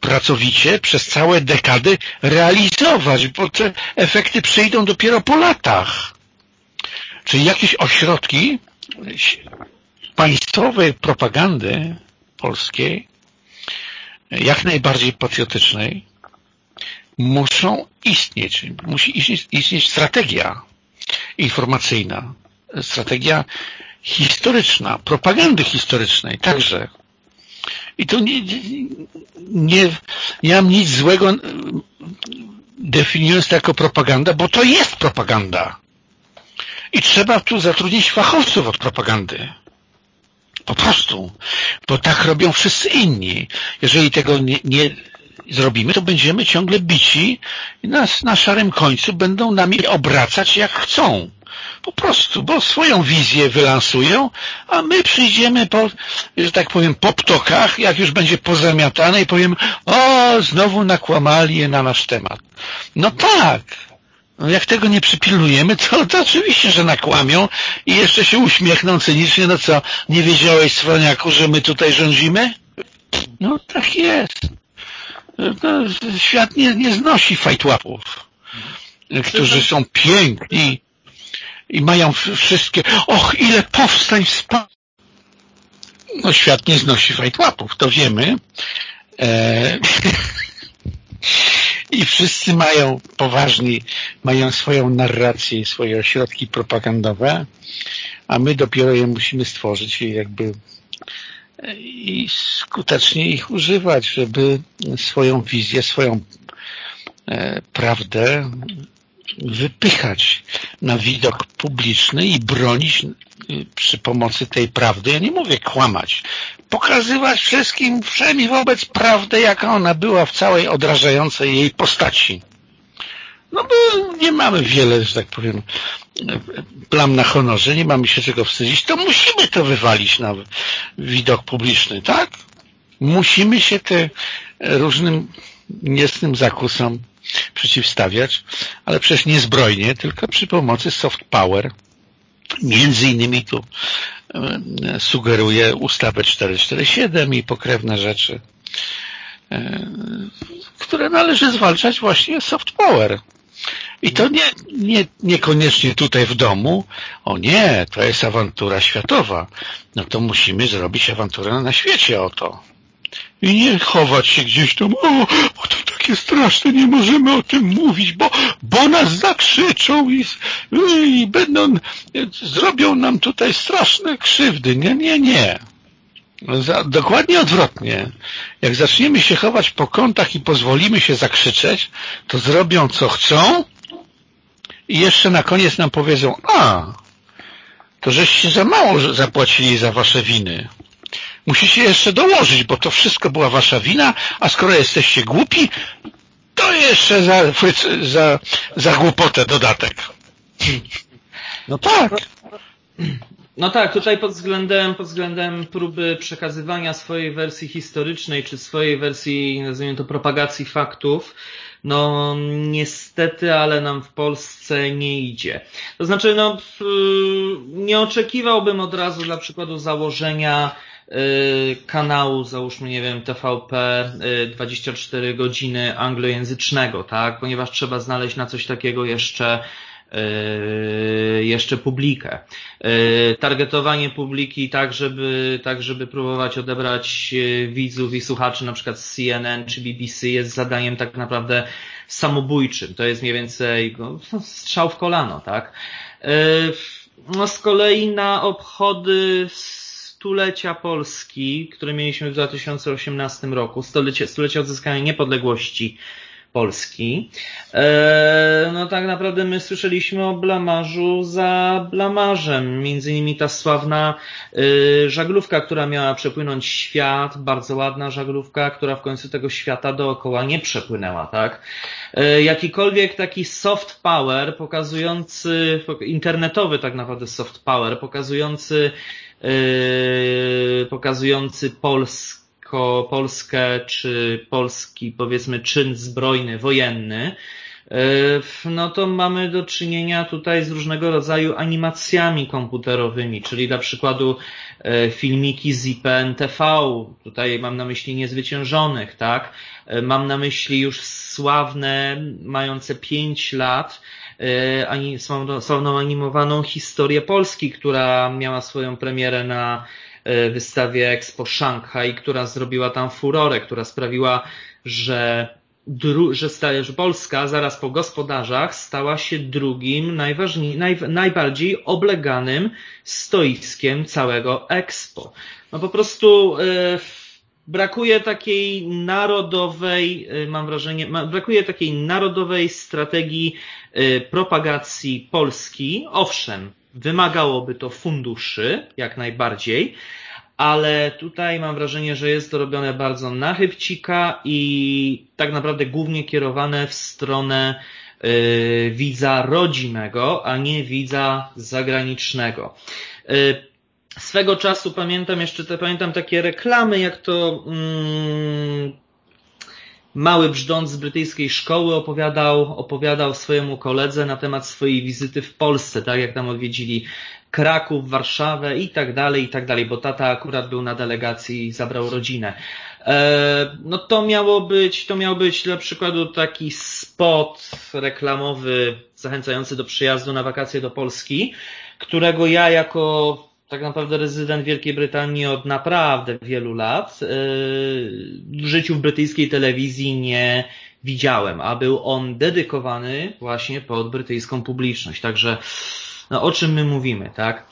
pracowicie przez całe dekady realizować, bo te efekty przyjdą dopiero po latach. Czyli jakieś ośrodki państwowej propagandy polskiej, jak najbardziej patriotycznej, muszą istnieć. Musi istnieć, istnieć strategia informacyjna, strategia historyczna, propagandy historycznej także. I tu nie, nie, nie mam nic złego definiując to jako propaganda, bo to jest propaganda. I trzeba tu zatrudnić fachowców od propagandy. Po prostu. Bo tak robią wszyscy inni. Jeżeli tego nie, nie zrobimy, to będziemy ciągle bici i nas na szarym końcu będą nami obracać jak chcą. Po prostu, bo swoją wizję wylansują, a my przyjdziemy po, że tak powiem, po ptokach, jak już będzie pozamiatane i powiem, o, znowu nakłamali je na nasz temat. No tak, no jak tego nie przypilnujemy, to, to oczywiście, że nakłamią i jeszcze się uśmiechną cynicznie, no co, nie wiedziałeś, Swaniaku, że my tutaj rządzimy? No tak jest. No, świat nie, nie znosi fajtłapów, którzy są piękni, i mają wszystkie, och, ile powstań spa... No świat nie znosi fajtłapów, to wiemy. E... I wszyscy mają poważni, mają swoją narrację, swoje ośrodki propagandowe, a my dopiero je musimy stworzyć i jakby i skutecznie ich używać, żeby swoją wizję, swoją e, prawdę wypychać na widok publiczny i bronić y, przy pomocy tej prawdy. Ja nie mówię kłamać. Pokazywać wszystkim wszemi wobec prawdy, jaka ona była w całej odrażającej jej postaci. No bo nie mamy wiele, że tak powiem, plam na honorze, nie mamy się czego wstydzić, to musimy to wywalić na widok publiczny, tak? Musimy się te różnym niecnym zakusom przeciwstawiać, ale przecież nie zbrojnie, tylko przy pomocy soft power. Między innymi tu e, sugeruje ustawę 447 i pokrewne rzeczy, e, które należy zwalczać właśnie soft power. I to nie, nie, niekoniecznie tutaj w domu. O nie, to jest awantura światowa. No to musimy zrobić awanturę na świecie o to. I nie chować się gdzieś tam, o, bo to takie straszne, nie możemy o tym mówić, bo, bo nas zakrzyczą i, i będą, zrobią nam tutaj straszne krzywdy. Nie, nie, nie. Za, dokładnie odwrotnie. Jak zaczniemy się chować po kątach i pozwolimy się zakrzyczeć, to zrobią co chcą i jeszcze na koniec nam powiedzą, a, to żeście za mało zapłacili za wasze winy musicie jeszcze dołożyć, bo to wszystko była wasza wina, a skoro jesteście głupi, to jeszcze za, za, za głupotę dodatek. No tak. No tak, tutaj pod względem, pod względem próby przekazywania swojej wersji historycznej, czy swojej wersji, nazwijmy to, propagacji faktów, no niestety, ale nam w Polsce nie idzie. To znaczy, no nie oczekiwałbym od razu dla przykładu założenia kanału, załóżmy, nie wiem, TVP 24 y, godziny anglojęzycznego, tak? Ponieważ trzeba znaleźć na coś takiego jeszcze y, jeszcze publikę. Targetowanie publiki tak, żeby, tak, żeby próbować odebrać widzów i słuchaczy na przykład z CNN czy BBC jest zadaniem tak naprawdę samobójczym. To jest mniej więcej no, strzał w kolano, tak? No z kolei na obchody stulecia Polski, które mieliśmy w 2018 roku, stulecie odzyskania niepodległości Polski, e, no tak naprawdę my słyszeliśmy o blamarzu za blamarzem. Między innymi ta sławna e, żaglówka, która miała przepłynąć świat, bardzo ładna żaglówka, która w końcu tego świata dookoła nie przepłynęła, tak? E, jakikolwiek taki soft power pokazujący, internetowy tak naprawdę soft power, pokazujący pokazujący Polskę Polskę czy polski powiedzmy czyn zbrojny, wojenny, e, no to mamy do czynienia tutaj z różnego rodzaju animacjami komputerowymi, czyli dla przykładu e, filmiki z IPN-TV, tutaj mam na myśli niezwyciężonych, tak? Mam na myśli już sławne, mające pięć lat, sławną animowaną historię Polski, która miała swoją premierę na E, wystawie Expo Shanghai, która zrobiła tam furorę, która sprawiła, że, że, staje, że Polska zaraz po gospodarzach stała się drugim najważniej, naj, najbardziej obleganym stoiskiem całego Expo. No po prostu e, brakuje takiej narodowej, e, mam wrażenie, brakuje takiej narodowej strategii propagacji Polski. Owszem, Wymagałoby to funduszy, jak najbardziej, ale tutaj mam wrażenie, że jest to robione bardzo na chybcika i tak naprawdę głównie kierowane w stronę yy, widza rodzimego, a nie widza zagranicznego. Swego czasu pamiętam jeszcze te, pamiętam takie reklamy, jak to mm, mały brzdąc z brytyjskiej szkoły opowiadał, opowiadał swojemu koledze na temat swojej wizyty w Polsce, tak jak tam odwiedzili Kraków, Warszawę i tak dalej, i tak dalej, bo tata akurat był na delegacji i zabrał rodzinę. E, no to miało być, to miał być dla przykładu taki spot reklamowy zachęcający do przyjazdu na wakacje do Polski, którego ja jako tak naprawdę rezydent Wielkiej Brytanii od naprawdę wielu lat yy, w życiu w brytyjskiej telewizji nie widziałem, a był on dedykowany właśnie pod brytyjską publiczność. Także no, o czym my mówimy, tak?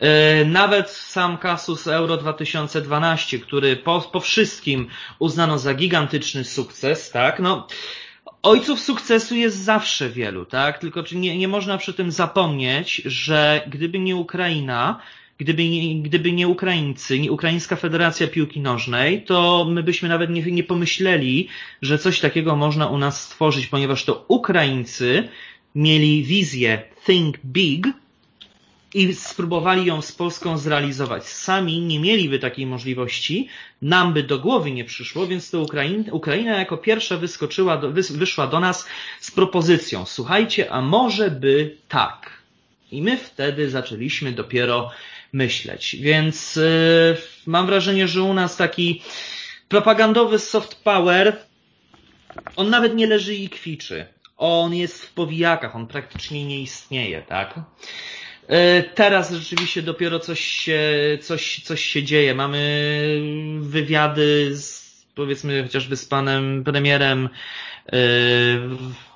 Yy, nawet sam kasus Euro 2012, który po, po wszystkim uznano za gigantyczny sukces, tak? No, Ojców sukcesu jest zawsze wielu, tak? Tylko nie, nie można przy tym zapomnieć, że gdyby nie Ukraina, gdyby gdyby nie Ukraińcy, nie Ukraińska Federacja Piłki Nożnej, to my byśmy nawet nie, nie pomyśleli, że coś takiego można u nas stworzyć, ponieważ to Ukraińcy mieli wizję Think Big i spróbowali ją z Polską zrealizować. Sami nie mieliby takiej możliwości, nam by do głowy nie przyszło, więc to Ukraina, Ukraina jako pierwsza wyskoczyła, do, wyszła do nas z propozycją. Słuchajcie, a może by tak. I my wtedy zaczęliśmy dopiero myśleć. Więc yy, mam wrażenie, że u nas taki propagandowy soft power, on nawet nie leży i kwiczy. On jest w powijakach, on praktycznie nie istnieje, tak? Yy, teraz rzeczywiście dopiero coś się, coś, coś się dzieje. Mamy wywiady z, powiedzmy chociażby z panem premierem, yy,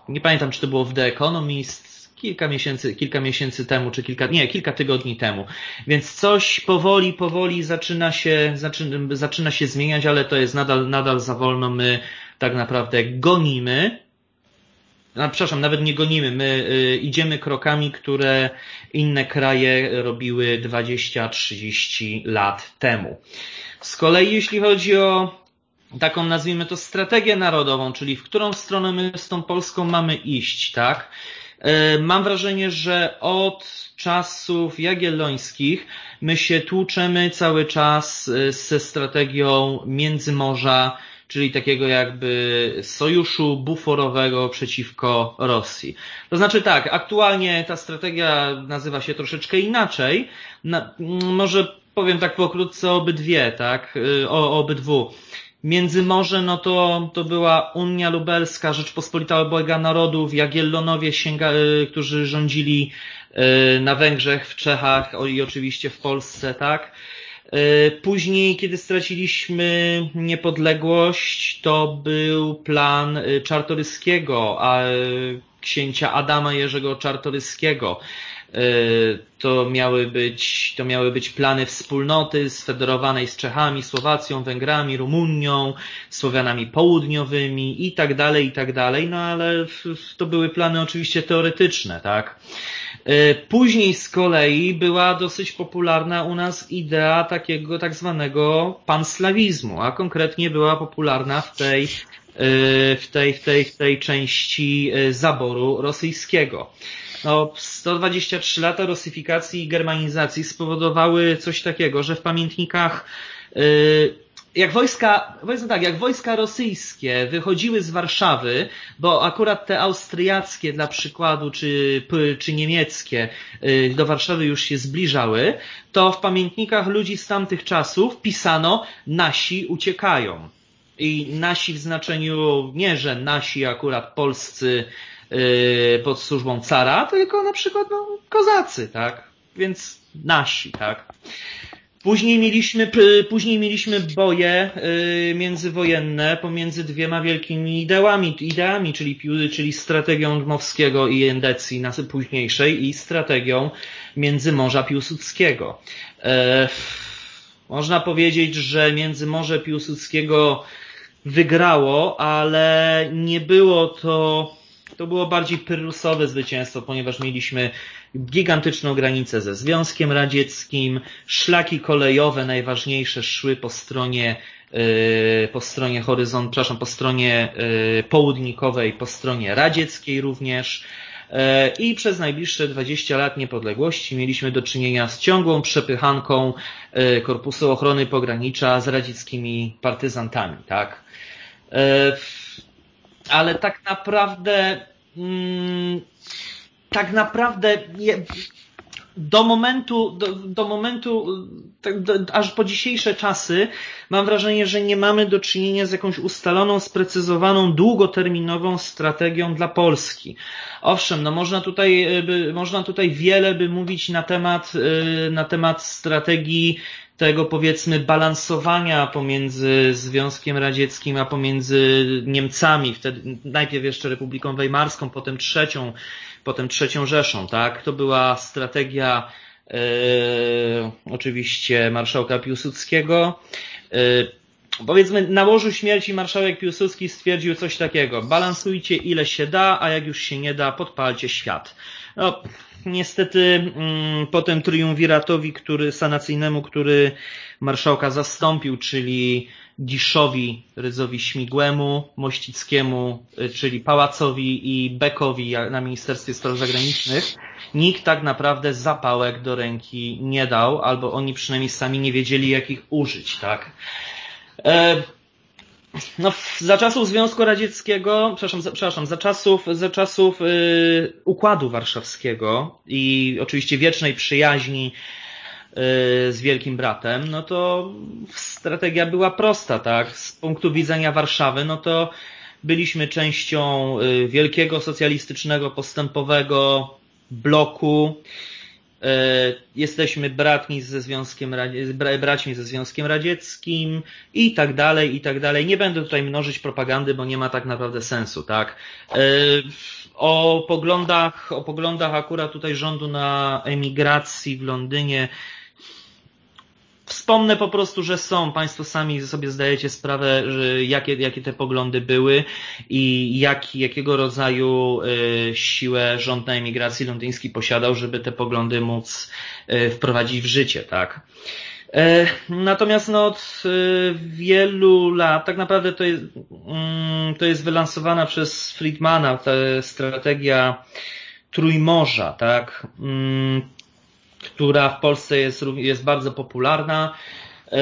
nie pamiętam czy to było w The Economist, kilka miesięcy, kilka miesięcy temu, czy kilka, nie, kilka tygodni temu. Więc coś powoli, powoli zaczyna się, zaczyna, zaczyna się zmieniać, ale to jest nadal, nadal za wolno. My tak naprawdę gonimy, no, przepraszam, nawet nie gonimy, my y, idziemy krokami, które inne kraje robiły 20-30 lat temu. Z kolei jeśli chodzi o taką nazwijmy to strategię narodową, czyli w którą stronę my z tą Polską mamy iść, tak? E, mam wrażenie, że od czasów jagiellońskich my się tłuczemy cały czas e, ze strategią Międzymorza, czyli takiego jakby sojuszu buforowego przeciwko Rosji. To znaczy tak, aktualnie ta strategia nazywa się troszeczkę inaczej. Na, może powiem tak pokrótce obydwie, tak, e, o obydwu. Międzymorze, no to, to była Unia Lubelska, Rzeczpospolita Obojga Narodów, Jagiellonowie, sięga, y, którzy rządzili y, na Węgrzech, w Czechach i oczywiście w Polsce, tak? Y, później, kiedy straciliśmy niepodległość, to był plan Czartoryskiego, księcia Adama Jerzego Czartoryskiego. To miały być, to miały być plany wspólnoty sfederowanej z Czechami, Słowacją, Węgrami, Rumunią, Słowianami południowymi i tak dalej, i tak dalej, no ale to były plany oczywiście teoretyczne, tak. Później z kolei była dosyć popularna u nas idea takiego tak zwanego panslawizmu, a konkretnie była popularna w tej w tej, w tej, w tej części zaboru rosyjskiego no, 123 lata rosyfikacji i germanizacji spowodowały coś takiego, że w pamiętnikach yy, jak wojska, powiedzmy tak, jak wojska rosyjskie wychodziły z Warszawy, bo akurat te austriackie dla przykładu, czy, czy niemieckie yy, do Warszawy już się zbliżały, to w pamiętnikach ludzi z tamtych czasów pisano nasi uciekają. I nasi w znaczeniu nie, że nasi akurat polscy pod służbą cara, tylko na przykład no, kozacy, tak? Więc nasi, tak? Później mieliśmy, później mieliśmy boje yy, międzywojenne pomiędzy dwiema wielkimi ideałami, ideami czyli, czyli strategią Dmowskiego i Endecji na późniejszej i strategią Międzymorza Piłsudskiego. Yy, można powiedzieć, że Międzymorze Piłsudskiego wygrało, ale nie było to to było bardziej pyrrusowe zwycięstwo, ponieważ mieliśmy gigantyczną granicę ze Związkiem Radzieckim, szlaki kolejowe najważniejsze szły po stronie e, po stronie horyzont, przepraszam, po stronie e, południkowej, po stronie radzieckiej również. E, I przez najbliższe 20 lat niepodległości mieliśmy do czynienia z ciągłą przepychanką Korpusu Ochrony Pogranicza z radzieckimi partyzantami, tak? Ale tak naprawdę mm, tak naprawdę do momentu, do, do momentu tak, do, aż po dzisiejsze czasy mam wrażenie, że nie mamy do czynienia z jakąś ustaloną, sprecyzowaną, długoterminową strategią dla Polski. Owszem, no można tutaj, by, można tutaj wiele by mówić na temat, y, na temat strategii tego powiedzmy balansowania pomiędzy Związkiem Radzieckim a pomiędzy Niemcami, wtedy najpierw jeszcze Republiką Weimarską, potem trzecią, potem trzecią Rzeszą, tak? To była strategia e, oczywiście marszałka Piłsudskiego. E, powiedzmy na łożu śmierci marszałek Piłsudski stwierdził coś takiego, balansujcie ile się da, a jak już się nie da, podpalcie świat. No, niestety mm, po tym triumviratowi, który sanacyjnemu, który marszałka zastąpił, czyli Giszowi, Rydzowi Śmigłemu, Mościckiemu, y, czyli Pałacowi i Bekowi na Ministerstwie Spraw Zagranicznych, nikt tak naprawdę zapałek do ręki nie dał, albo oni przynajmniej sami nie wiedzieli, jak ich użyć, tak? No, za czasów Związku Radzieckiego, przepraszam, za, przepraszam, za czasów, za czasów yy, Układu Warszawskiego i oczywiście wiecznej przyjaźni yy, z Wielkim Bratem, no to strategia była prosta, tak? Z punktu widzenia Warszawy, no to byliśmy częścią yy, wielkiego socjalistycznego postępowego bloku, jesteśmy bratni ze Związkiem, braćmi ze Związkiem Radzieckim i tak dalej, i tak dalej. Nie będę tutaj mnożyć propagandy, bo nie ma tak naprawdę sensu, tak? E, o poglądach, o poglądach akurat tutaj rządu na emigracji w Londynie Wspomnę po prostu, że są. Państwo sami sobie zdajecie sprawę, jakie, jakie te poglądy były i jak, jakiego rodzaju y, siłę rząd na emigracji londyński posiadał, żeby te poglądy móc y, wprowadzić w życie, tak? E, natomiast no, od wielu lat, tak naprawdę to jest, mm, to jest wylansowana przez Friedmana ta strategia Trójmorza, tak? Która w Polsce jest, jest bardzo popularna. E,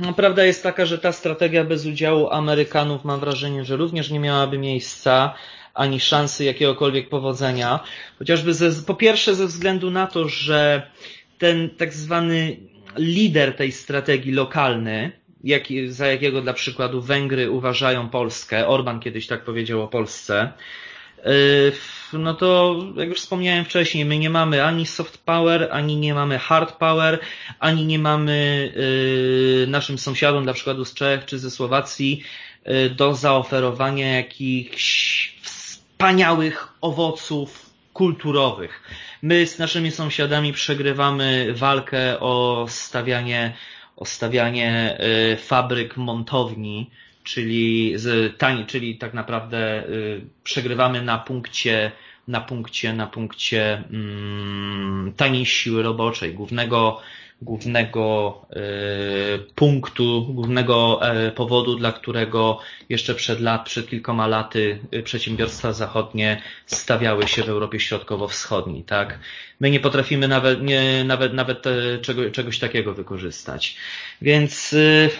no, prawda jest taka, że ta strategia bez udziału Amerykanów mam wrażenie, że również nie miałaby miejsca ani szansy jakiegokolwiek powodzenia. Chociażby ze, po pierwsze ze względu na to, że ten tak zwany lider tej strategii lokalny, jak, za jakiego dla przykładu Węgry uważają Polskę, Orban kiedyś tak powiedział o Polsce, no to jak już wspomniałem wcześniej, my nie mamy ani soft power, ani nie mamy hard power, ani nie mamy yy, naszym sąsiadom, na przykład z Czech czy ze Słowacji, yy, do zaoferowania jakichś wspaniałych owoców kulturowych. My z naszymi sąsiadami przegrywamy walkę o stawianie, o stawianie fabryk montowni, czyli, z, tań, czyli tak naprawdę y, przegrywamy na punkcie na punkcie, na punkcie mm, taniej siły roboczej, głównego głównego e, punktu, głównego e, powodu, dla którego jeszcze przed lat, przed kilkoma laty e, przedsiębiorstwa zachodnie stawiały się w Europie Środkowo-Wschodniej, tak? My nie potrafimy nawet, nie, nawet, nawet czego, czegoś takiego wykorzystać. Więc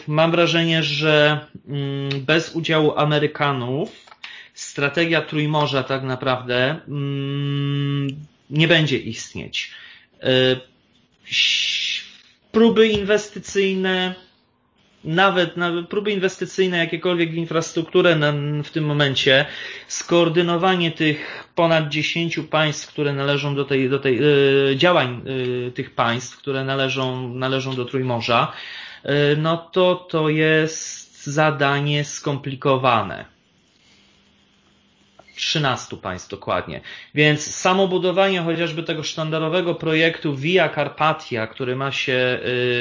mam wrażenie, że mm, bez udziału Amerykanów strategia Trójmorza tak naprawdę mm, nie będzie istnieć próby inwestycyjne, nawet, nawet próby inwestycyjne jakiekolwiek w infrastrukturę na, w tym momencie, skoordynowanie tych ponad 10 państw, które należą do tej, do tej e, działań e, tych państw, które należą, należą do Trójmorza, e, no to to jest zadanie skomplikowane. 13 państw dokładnie. Więc samo budowanie chociażby tego sztandarowego projektu Via Carpatia, który ma się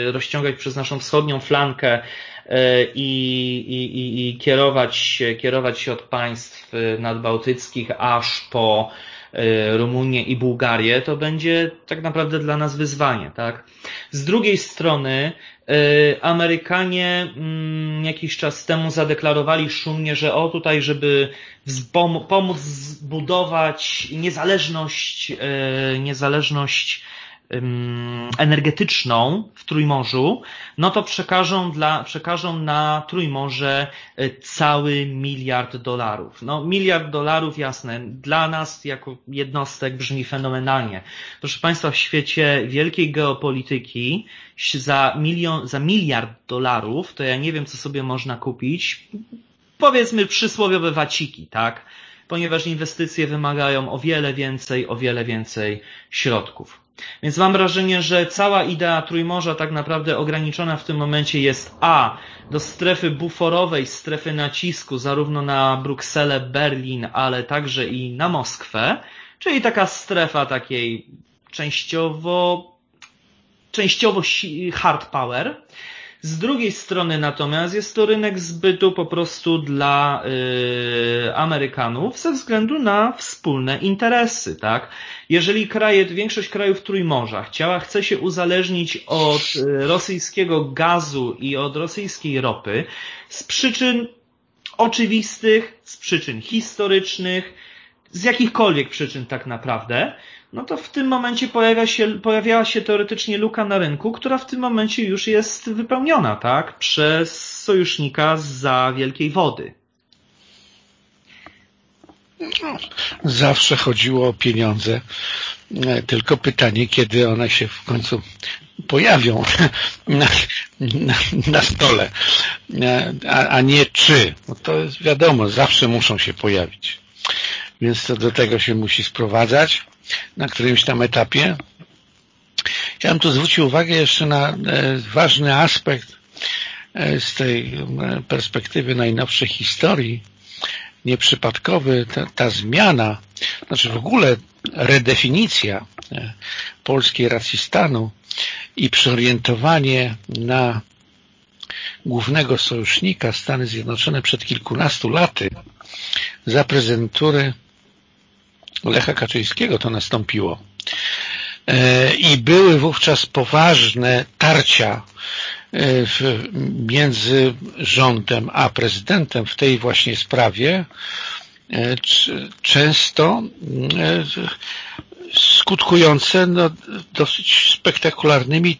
y, rozciągać przez naszą wschodnią flankę y, i, i, i kierować, kierować się od państw y, nadbałtyckich aż po Rumunię i Bułgarię, to będzie tak naprawdę dla nas wyzwanie, tak? Z drugiej strony Amerykanie mm, jakiś czas temu zadeklarowali szumnie, że o tutaj, żeby pomóc zbudować niezależność, e, niezależność energetyczną w Trójmorzu, no to przekażą, dla, przekażą na Trójmorze e, cały miliard dolarów. No miliard dolarów, jasne, dla nas jako jednostek brzmi fenomenalnie. Proszę Państwa, w świecie wielkiej geopolityki za, milion, za miliard dolarów, to ja nie wiem, co sobie można kupić. Powiedzmy przysłowiowe waciki, tak? Ponieważ inwestycje wymagają o wiele więcej, o wiele więcej środków. Więc mam wrażenie, że cała idea Trójmorza tak naprawdę ograniczona w tym momencie jest A do strefy buforowej, strefy nacisku zarówno na Brukselę, Berlin, ale także i na Moskwę, czyli taka strefa takiej częściowo, częściowo hard power, z drugiej strony natomiast jest to rynek zbytu po prostu dla yy, Amerykanów ze względu na wspólne interesy, tak? Jeżeli kraje, większość krajów Trójmorza chciała, chce się uzależnić od yy, rosyjskiego gazu i od rosyjskiej ropy z przyczyn oczywistych, z przyczyn historycznych, z jakichkolwiek przyczyn tak naprawdę, no to w tym momencie pojawia się, pojawiała się teoretycznie luka na rynku, która w tym momencie już jest wypełniona, tak? Przez sojusznika za wielkiej wody. No, zawsze chodziło o pieniądze, e, tylko pytanie, kiedy one się w końcu pojawią na, na, na stole, e, a, a, nie czy. No to jest wiadomo, zawsze muszą się pojawić. Więc to do tego się musi sprowadzać na którymś tam etapie. Chciałem tu zwrócić uwagę jeszcze na e, ważny aspekt e, z tej e, perspektywy najnowszej historii, nieprzypadkowy, ta, ta zmiana, znaczy w ogóle redefinicja polskiej racji stanu i przeorientowanie na głównego sojusznika Stany Zjednoczone przed kilkunastu laty za prezentury Lecha Kaczyńskiego to nastąpiło. E, I były wówczas poważne tarcia e, między rządem a prezydentem w tej właśnie sprawie, e, często skutkujące no, dosyć spektakularnymi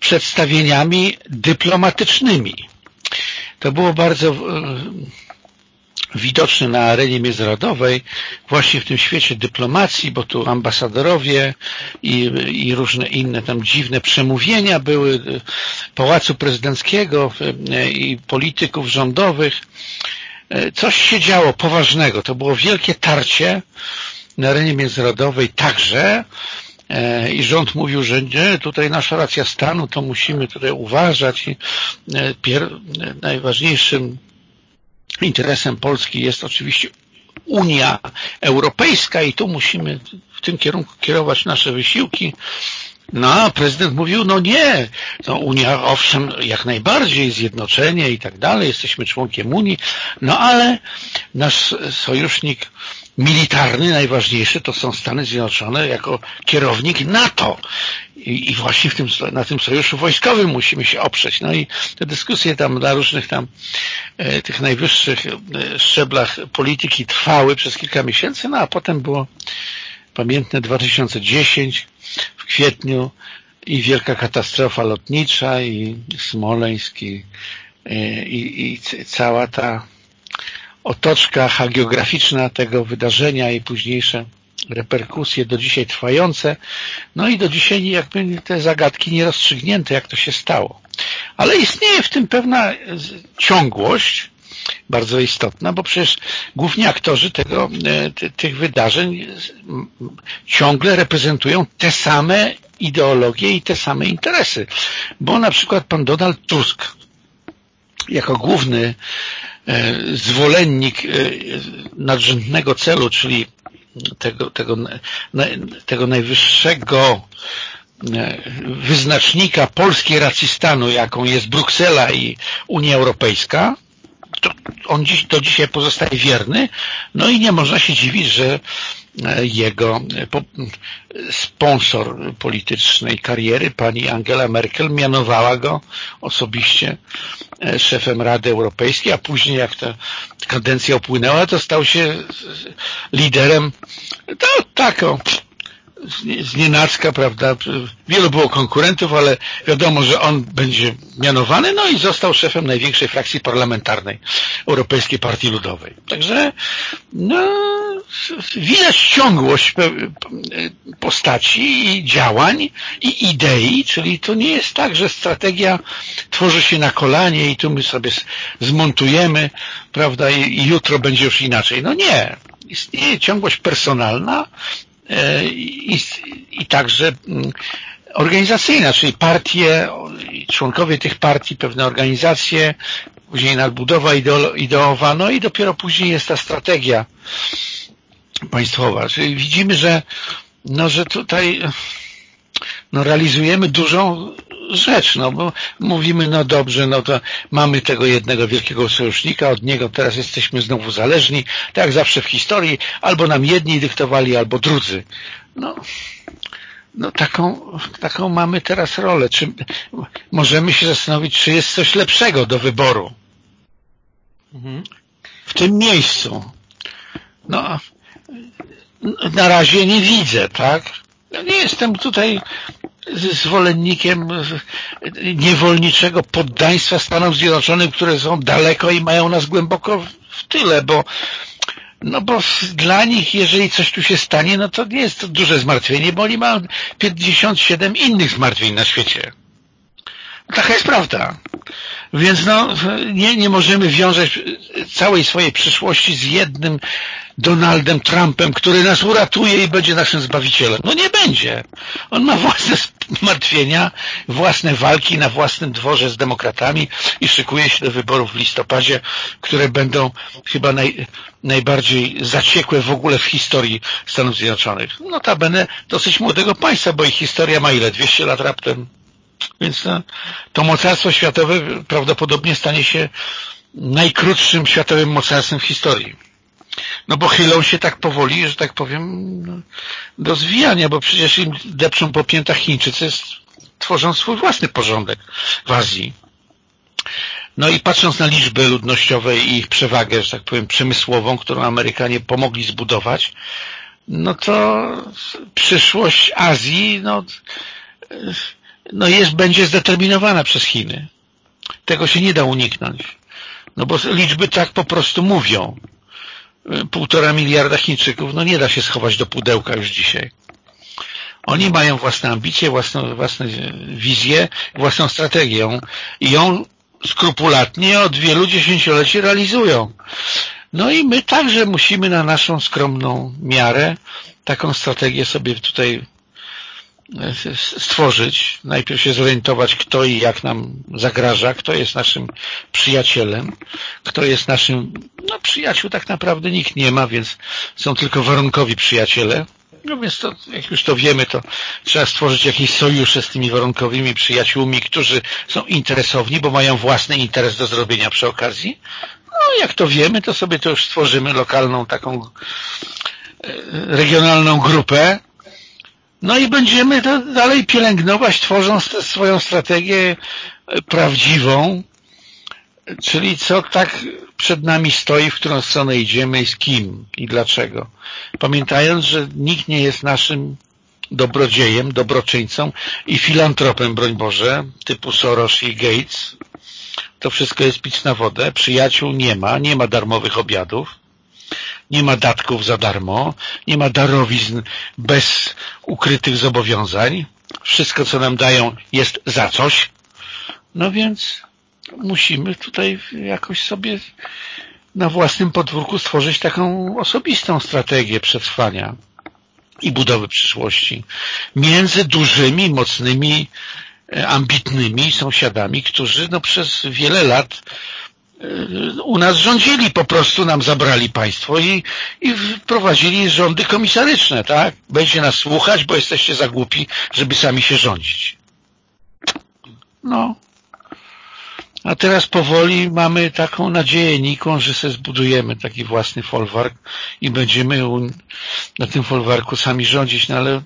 przedstawieniami dyplomatycznymi. To było bardzo widoczny na arenie międzynarodowej, właśnie w tym świecie dyplomacji, bo tu ambasadorowie i, i różne inne tam dziwne przemówienia były Pałacu Prezydenckiego i polityków rządowych. Coś się działo poważnego. To było wielkie tarcie na arenie międzynarodowej także e, i rząd mówił, że nie, tutaj nasza racja stanu, to musimy tutaj uważać i e, najważniejszym interesem Polski jest oczywiście Unia Europejska i tu musimy w tym kierunku kierować nasze wysiłki. No, a prezydent mówił, no nie, no Unia owszem, jak najbardziej, zjednoczenie i tak dalej, jesteśmy członkiem Unii, no ale nasz sojusznik militarny, najważniejszy, to są Stany Zjednoczone jako kierownik NATO. I, i właśnie w tym, na tym sojuszu wojskowym musimy się oprzeć. No i te dyskusje tam na różnych tam e, tych najwyższych e, szczeblach polityki trwały przez kilka miesięcy, no a potem było pamiętne 2010 w kwietniu i wielka katastrofa lotnicza i Smoleńsk i, e, i, i cała ta otoczka hagiograficzna tego wydarzenia i późniejsze reperkusje do dzisiaj trwające, no i do dzisiaj jakby te zagadki nierozstrzygnięte, jak to się stało. Ale istnieje w tym pewna ciągłość, bardzo istotna, bo przecież główni aktorzy tego, e, tych wydarzeń ciągle reprezentują te same ideologie i te same interesy. Bo na przykład pan Donald Tusk jako główny zwolennik e, nadrzędnego celu, czyli tego, tego, tego najwyższego wyznacznika polskiej racji stanu, jaką jest Bruksela i Unia Europejska, to on dziś, do dzisiaj pozostaje wierny, no i nie można się dziwić, że e, jego e, sponsor politycznej kariery, pani Angela Merkel, mianowała go osobiście e, szefem Rady Europejskiej, a później jak ta kadencja upłynęła, to stał się liderem to taką z nienacka, prawda, wielu było konkurentów, ale wiadomo, że on będzie mianowany, no i został szefem największej frakcji parlamentarnej Europejskiej Partii Ludowej. Także no, widać ciągłość postaci i działań i idei, czyli to nie jest tak, że strategia tworzy się na kolanie i tu my sobie zmontujemy, prawda, i jutro będzie już inaczej. No nie, istnieje ciągłość personalna, i, i także mm, organizacyjna, czyli partie, członkowie tych partii, pewne organizacje, później nadbudowa ideowa, no i dopiero później jest ta strategia państwowa. Czyli widzimy, że, no, że tutaj no, realizujemy dużą rzecz, no bo mówimy, no dobrze, no to mamy tego jednego wielkiego sojusznika, od niego teraz jesteśmy znowu zależni, tak jak zawsze w historii, albo nam jedni dyktowali, albo drudzy. No, no taką, taką mamy teraz rolę. Czy możemy się zastanowić, czy jest coś lepszego do wyboru mhm. w tym miejscu? No, na razie nie widzę, tak? Ja nie jestem tutaj zwolennikiem niewolniczego poddaństwa Stanom Zjednoczonym, które są daleko i mają nas głęboko w tyle, bo no bo dla nich, jeżeli coś tu się stanie, no to nie jest to duże zmartwienie, bo oni mają 57 innych zmartwień na świecie. Taka jest prawda. Więc no, nie, nie możemy wiązać całej swojej przyszłości z jednym Donaldem Trumpem, który nas uratuje i będzie naszym zbawicielem. No nie będzie. On ma własne zmartwienia, własne walki na własnym dworze z demokratami i szykuje się do wyborów w listopadzie, które będą chyba naj, najbardziej zaciekłe w ogóle w historii Stanów Zjednoczonych. Notabene dosyć młodego państwa, bo ich historia ma ile? 200 lat raptem? Więc to, to mocarstwo światowe prawdopodobnie stanie się najkrótszym światowym mocarstwem w historii. No bo chylą się tak powoli, że tak powiem, no, do zwijania, bo przecież im depczą po piętach Chińczycy, tworzą swój własny porządek w Azji. No i patrząc na liczby ludnościowe i ich przewagę, że tak powiem, przemysłową, którą Amerykanie pomogli zbudować, no to przyszłość Azji, no no jest, będzie zdeterminowana przez Chiny. Tego się nie da uniknąć. No bo liczby tak po prostu mówią. Półtora miliarda Chińczyków, no nie da się schować do pudełka już dzisiaj. Oni mają własne ambicje, własne wizje, własną strategię i ją skrupulatnie od wielu dziesięcioleci realizują. No i my także musimy na naszą skromną miarę taką strategię sobie tutaj stworzyć. Najpierw się zorientować, kto i jak nam zagraża, kto jest naszym przyjacielem, kto jest naszym, no przyjaciół tak naprawdę nikt nie ma, więc są tylko warunkowi przyjaciele. No więc to, jak już to wiemy, to trzeba stworzyć jakieś sojusze z tymi warunkowymi przyjaciółmi, którzy są interesowni, bo mają własny interes do zrobienia przy okazji. No jak to wiemy, to sobie to już stworzymy lokalną taką e, regionalną grupę, no i będziemy to dalej pielęgnować, tworząc swoją strategię e, prawdziwą, czyli co tak przed nami stoi, w którą stronę idziemy i z kim i dlaczego. Pamiętając, że nikt nie jest naszym dobrodziejem, dobroczyńcą i filantropem, broń Boże, typu Soros i Gates. To wszystko jest pić na wodę. Przyjaciół nie ma, nie ma darmowych obiadów nie ma datków za darmo, nie ma darowizn bez ukrytych zobowiązań. Wszystko, co nam dają, jest za coś. No więc musimy tutaj jakoś sobie na własnym podwórku stworzyć taką osobistą strategię przetrwania i budowy przyszłości między dużymi, mocnymi, e, ambitnymi sąsiadami, którzy no, przez wiele lat u nas rządzili, po prostu nam zabrali państwo i, i wprowadzili rządy komisaryczne, tak? Będzie nas słuchać, bo jesteście za głupi, żeby sami się rządzić. No. A teraz powoli mamy taką nadzieję nikłą, że sobie zbudujemy taki własny folwark i będziemy na tym folwarku sami rządzić, no ale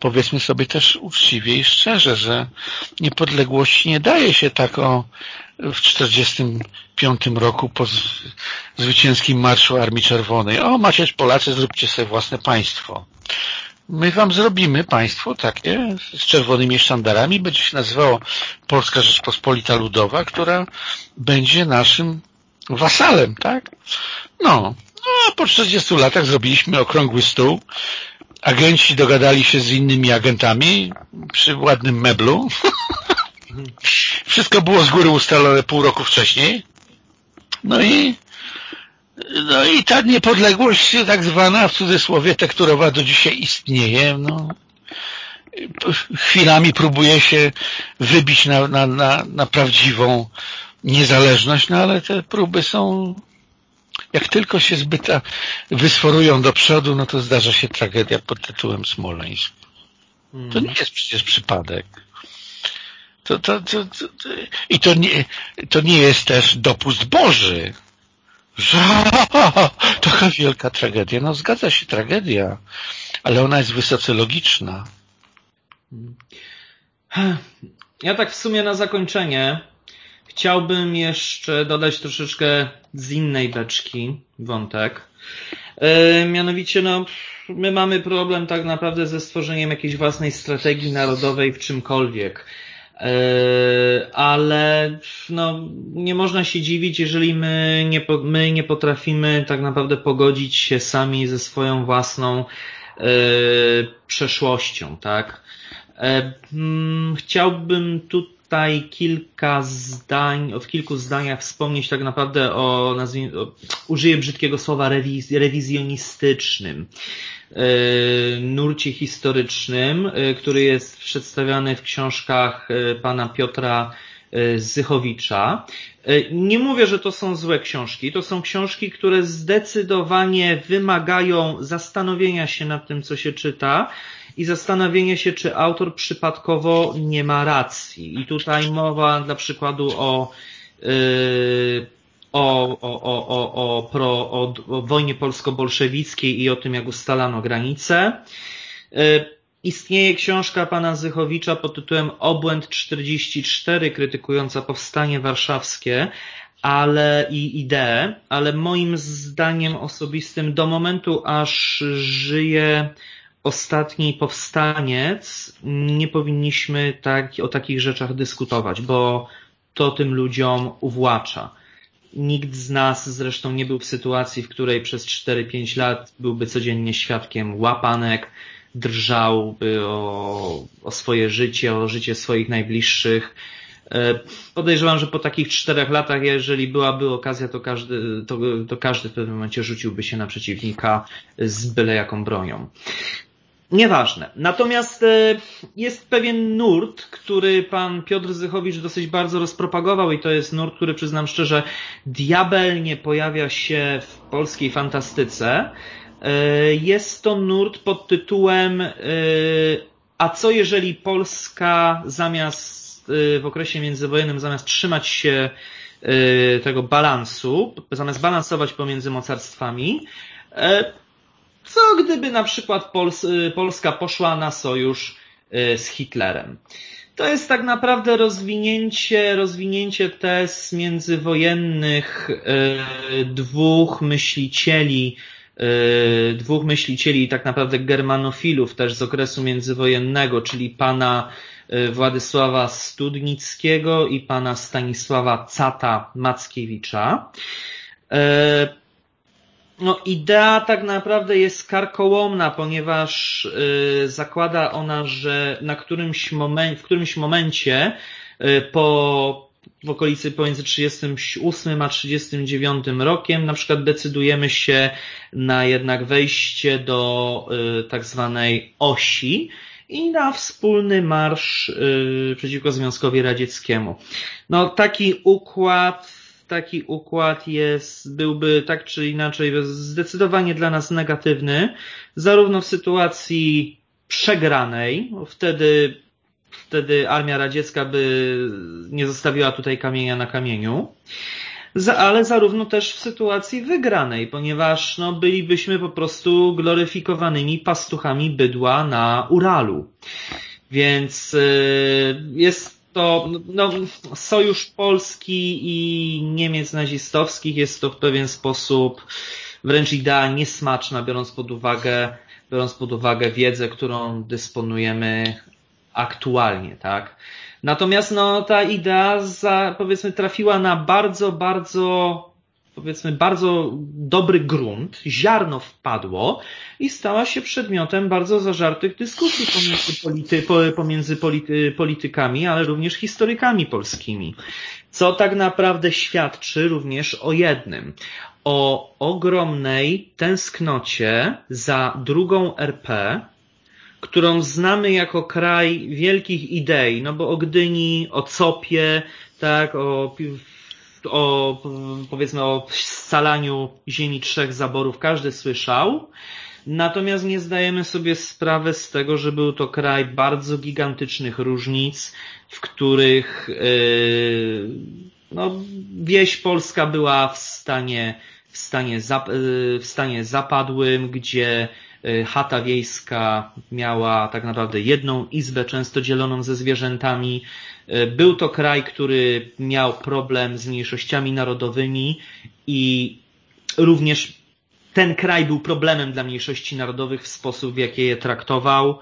powiedzmy sobie też uczciwie i szczerze, że niepodległości nie daje się tak o w 1945 roku po zwycięskim marszu Armii Czerwonej. O, macie Polacy, zróbcie sobie własne państwo. My wam zrobimy państwo takie z czerwonymi sztandarami. Będzie się nazywało Polska Rzeczpospolita Ludowa, która będzie naszym wasalem, tak? No, no a po 40 latach zrobiliśmy okrągły stół. Agenci dogadali się z innymi agentami przy ładnym meblu Wszystko było z góry ustalone pół roku wcześniej. No i no i ta niepodległość tak zwana, w cudzysłowie tekturowa do dzisiaj istnieje. No, chwilami próbuje się wybić na, na, na, na prawdziwą niezależność, no ale te próby są jak tylko się zbyt wysforują do przodu, no to zdarza się tragedia pod tytułem Smoleńsk. To nie mhm. jest przecież przypadek. To, to, to, to, I to nie, to nie jest też dopust Boży. Że, taka wielka tragedia. No zgadza się, tragedia, ale ona jest wysoce logiczna. Ja tak w sumie na zakończenie chciałbym jeszcze dodać troszeczkę z innej beczki wątek. Yy, mianowicie, no, my mamy problem tak naprawdę ze stworzeniem jakiejś własnej strategii narodowej w czymkolwiek. E, ale no, nie można się dziwić, jeżeli my nie, my nie potrafimy tak naprawdę pogodzić się sami ze swoją własną e, przeszłością, tak? E, chciałbym tutaj kilka zdań, w kilku zdaniach wspomnieć tak naprawdę o, nazwijmy, o, użyję brzydkiego słowa rewiz, rewizjonistycznym. E, nurcie historycznym, e, który jest przedstawiany w książkach e, pana Piotra Zychowicza. Nie mówię, że to są złe książki. To są książki, które zdecydowanie wymagają zastanowienia się nad tym, co się czyta i zastanowienia się, czy autor przypadkowo nie ma racji. I tutaj mowa dla przykładu o o, o, o, o, o, pro, o, o wojnie polsko-bolszewickiej i o tym, jak ustalano granice. E, istnieje książka pana Zychowicza pod tytułem Obłęd 44, krytykująca powstanie warszawskie, ale i ideę, ale moim zdaniem osobistym do momentu, aż żyje ostatni powstaniec, nie powinniśmy tak, o takich rzeczach dyskutować, bo to tym ludziom uwłacza. Nikt z nas zresztą nie był w sytuacji, w której przez 4-5 lat byłby codziennie świadkiem łapanek, drżałby o, o swoje życie, o życie swoich najbliższych. E, podejrzewam, że po takich czterech latach, jeżeli byłaby okazja, to każdy, to, to każdy w pewnym momencie rzuciłby się na przeciwnika z byle jaką bronią. Nieważne. Natomiast e, jest pewien nurt, który pan Piotr Zychowicz dosyć bardzo rozpropagował i to jest nurt, który przyznam szczerze diabelnie pojawia się w polskiej fantastyce. E, jest to nurt pod tytułem e, A co jeżeli Polska zamiast w okresie międzywojennym zamiast trzymać się tego balansu, zamiast balansować pomiędzy mocarstwami, co gdyby na przykład Pols y, Polska poszła na sojusz y, z Hitlerem? To jest tak naprawdę rozwinięcie, rozwinięcie tez międzywojennych y, dwóch myślicieli, dwóch myślicieli tak naprawdę germanofilów też z okresu międzywojennego, czyli pana Władysława Studnickiego i pana Stanisława Cata Mackiewicza. No, idea tak naprawdę jest karkołomna, ponieważ y, zakłada ona, że na którymś momen, w którymś momencie y, po w okolicy pomiędzy 38 a 39 rokiem na przykład decydujemy się na jednak wejście do y, tak zwanej osi i na wspólny marsz przeciwko Związkowi Radzieckiemu. No taki układ taki układ jest, byłby tak czy inaczej zdecydowanie dla nas negatywny, zarówno w sytuacji przegranej, wtedy, wtedy armia radziecka by nie zostawiła tutaj kamienia na kamieniu, ale zarówno też w sytuacji wygranej, ponieważ no, bylibyśmy po prostu gloryfikowanymi pastuchami bydła na Uralu. Więc y, jest to no, sojusz Polski i Niemiec nazistowskich jest to w pewien sposób wręcz idea niesmaczna, biorąc pod uwagę, biorąc pod uwagę wiedzę, którą dysponujemy aktualnie, tak? Natomiast no, ta idea za, powiedzmy trafiła na bardzo, bardzo powiedzmy bardzo dobry grunt, ziarno wpadło i stała się przedmiotem bardzo zażartych dyskusji pomiędzy, polity, pomiędzy polity, politykami, ale również historykami polskimi. Co tak naprawdę świadczy również o jednym. O ogromnej tęsknocie za drugą RP, którą znamy jako kraj wielkich idei, no bo o Gdyni, o Copie, tak, o o, powiedzmy, o scalaniu ziemi trzech zaborów każdy słyszał. Natomiast nie zdajemy sobie sprawy z tego, że był to kraj bardzo gigantycznych różnic, w których yy, no, wieś polska była w stanie, w stanie, yy, w stanie zapadłym, gdzie chata wiejska miała tak naprawdę jedną izbę, często dzieloną ze zwierzętami, E, był to kraj, który miał problem z mniejszościami narodowymi i również ten kraj był problemem dla mniejszości narodowych w sposób, w jaki je traktował.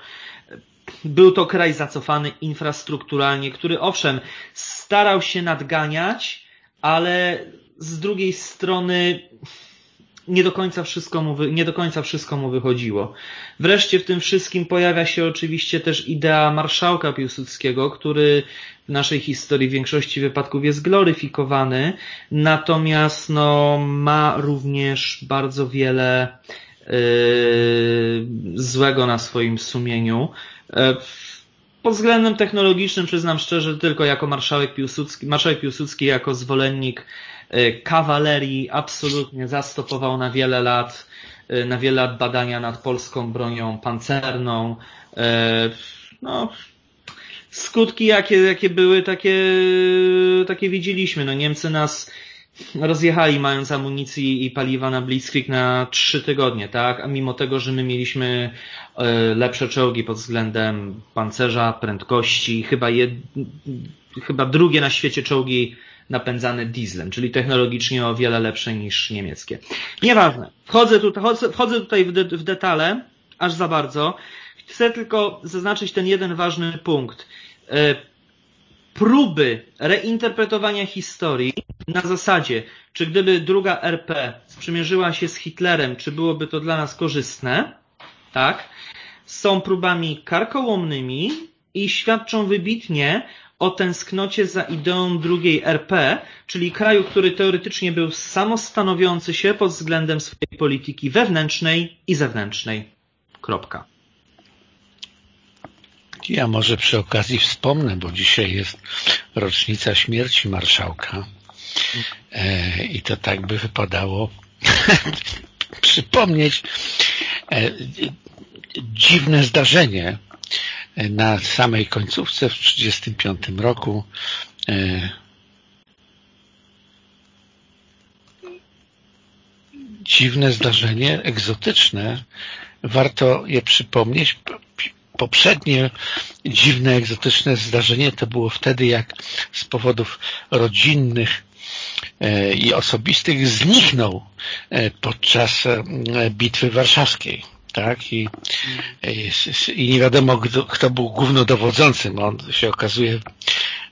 Był to kraj zacofany infrastrukturalnie, który owszem starał się nadganiać, ale z drugiej strony nie do końca wszystko mu, nie do końca wszystko mu wychodziło. Wreszcie w tym wszystkim pojawia się oczywiście też idea marszałka Piłsudskiego, który w naszej historii w większości wypadków jest gloryfikowany, natomiast no, ma również bardzo wiele yy, złego na swoim sumieniu. Yy, pod względem technologicznym przyznam szczerze, tylko jako marszałek Piłsudski, marszałek Piłsudski jako zwolennik E, kawalerii absolutnie zastopował na wiele lat, e, na wiele lat badania nad polską bronią pancerną. E, no, skutki jakie, jakie były, takie, takie widzieliśmy. No, Niemcy nas rozjechali mając amunicji i paliwa na Blitzkrieg na trzy tygodnie, tak? A mimo tego, że my mieliśmy lepsze czołgi pod względem pancerza, prędkości, chyba, jed... chyba drugie na świecie czołgi napędzane dieslem, czyli technologicznie o wiele lepsze niż niemieckie. Nieważne. Wchodzę tutaj, wchodzę tutaj w, de, w detale, aż za bardzo. Chcę tylko zaznaczyć ten jeden ważny punkt. Próby reinterpretowania historii na zasadzie, czy gdyby druga RP sprzymierzyła się z Hitlerem, czy byłoby to dla nas korzystne, tak, są próbami karkołomnymi i świadczą wybitnie o tęsknocie za ideą drugiej RP, czyli kraju, który teoretycznie był samostanowiący się pod względem swojej polityki wewnętrznej i zewnętrznej. Kropka. Ja może przy okazji wspomnę, bo dzisiaj jest rocznica śmierci marszałka e, i to tak by wypadało przypomnieć e, dziwne zdarzenie na samej końcówce w 1935 roku e, dziwne zdarzenie, egzotyczne. Warto je przypomnieć. Poprzednie dziwne, egzotyczne zdarzenie to było wtedy, jak z powodów rodzinnych e, i osobistych zniknął e, podczas bitwy warszawskiej tak? I, i nie wiadomo, kto był głównodowodzącym. On się okazuje,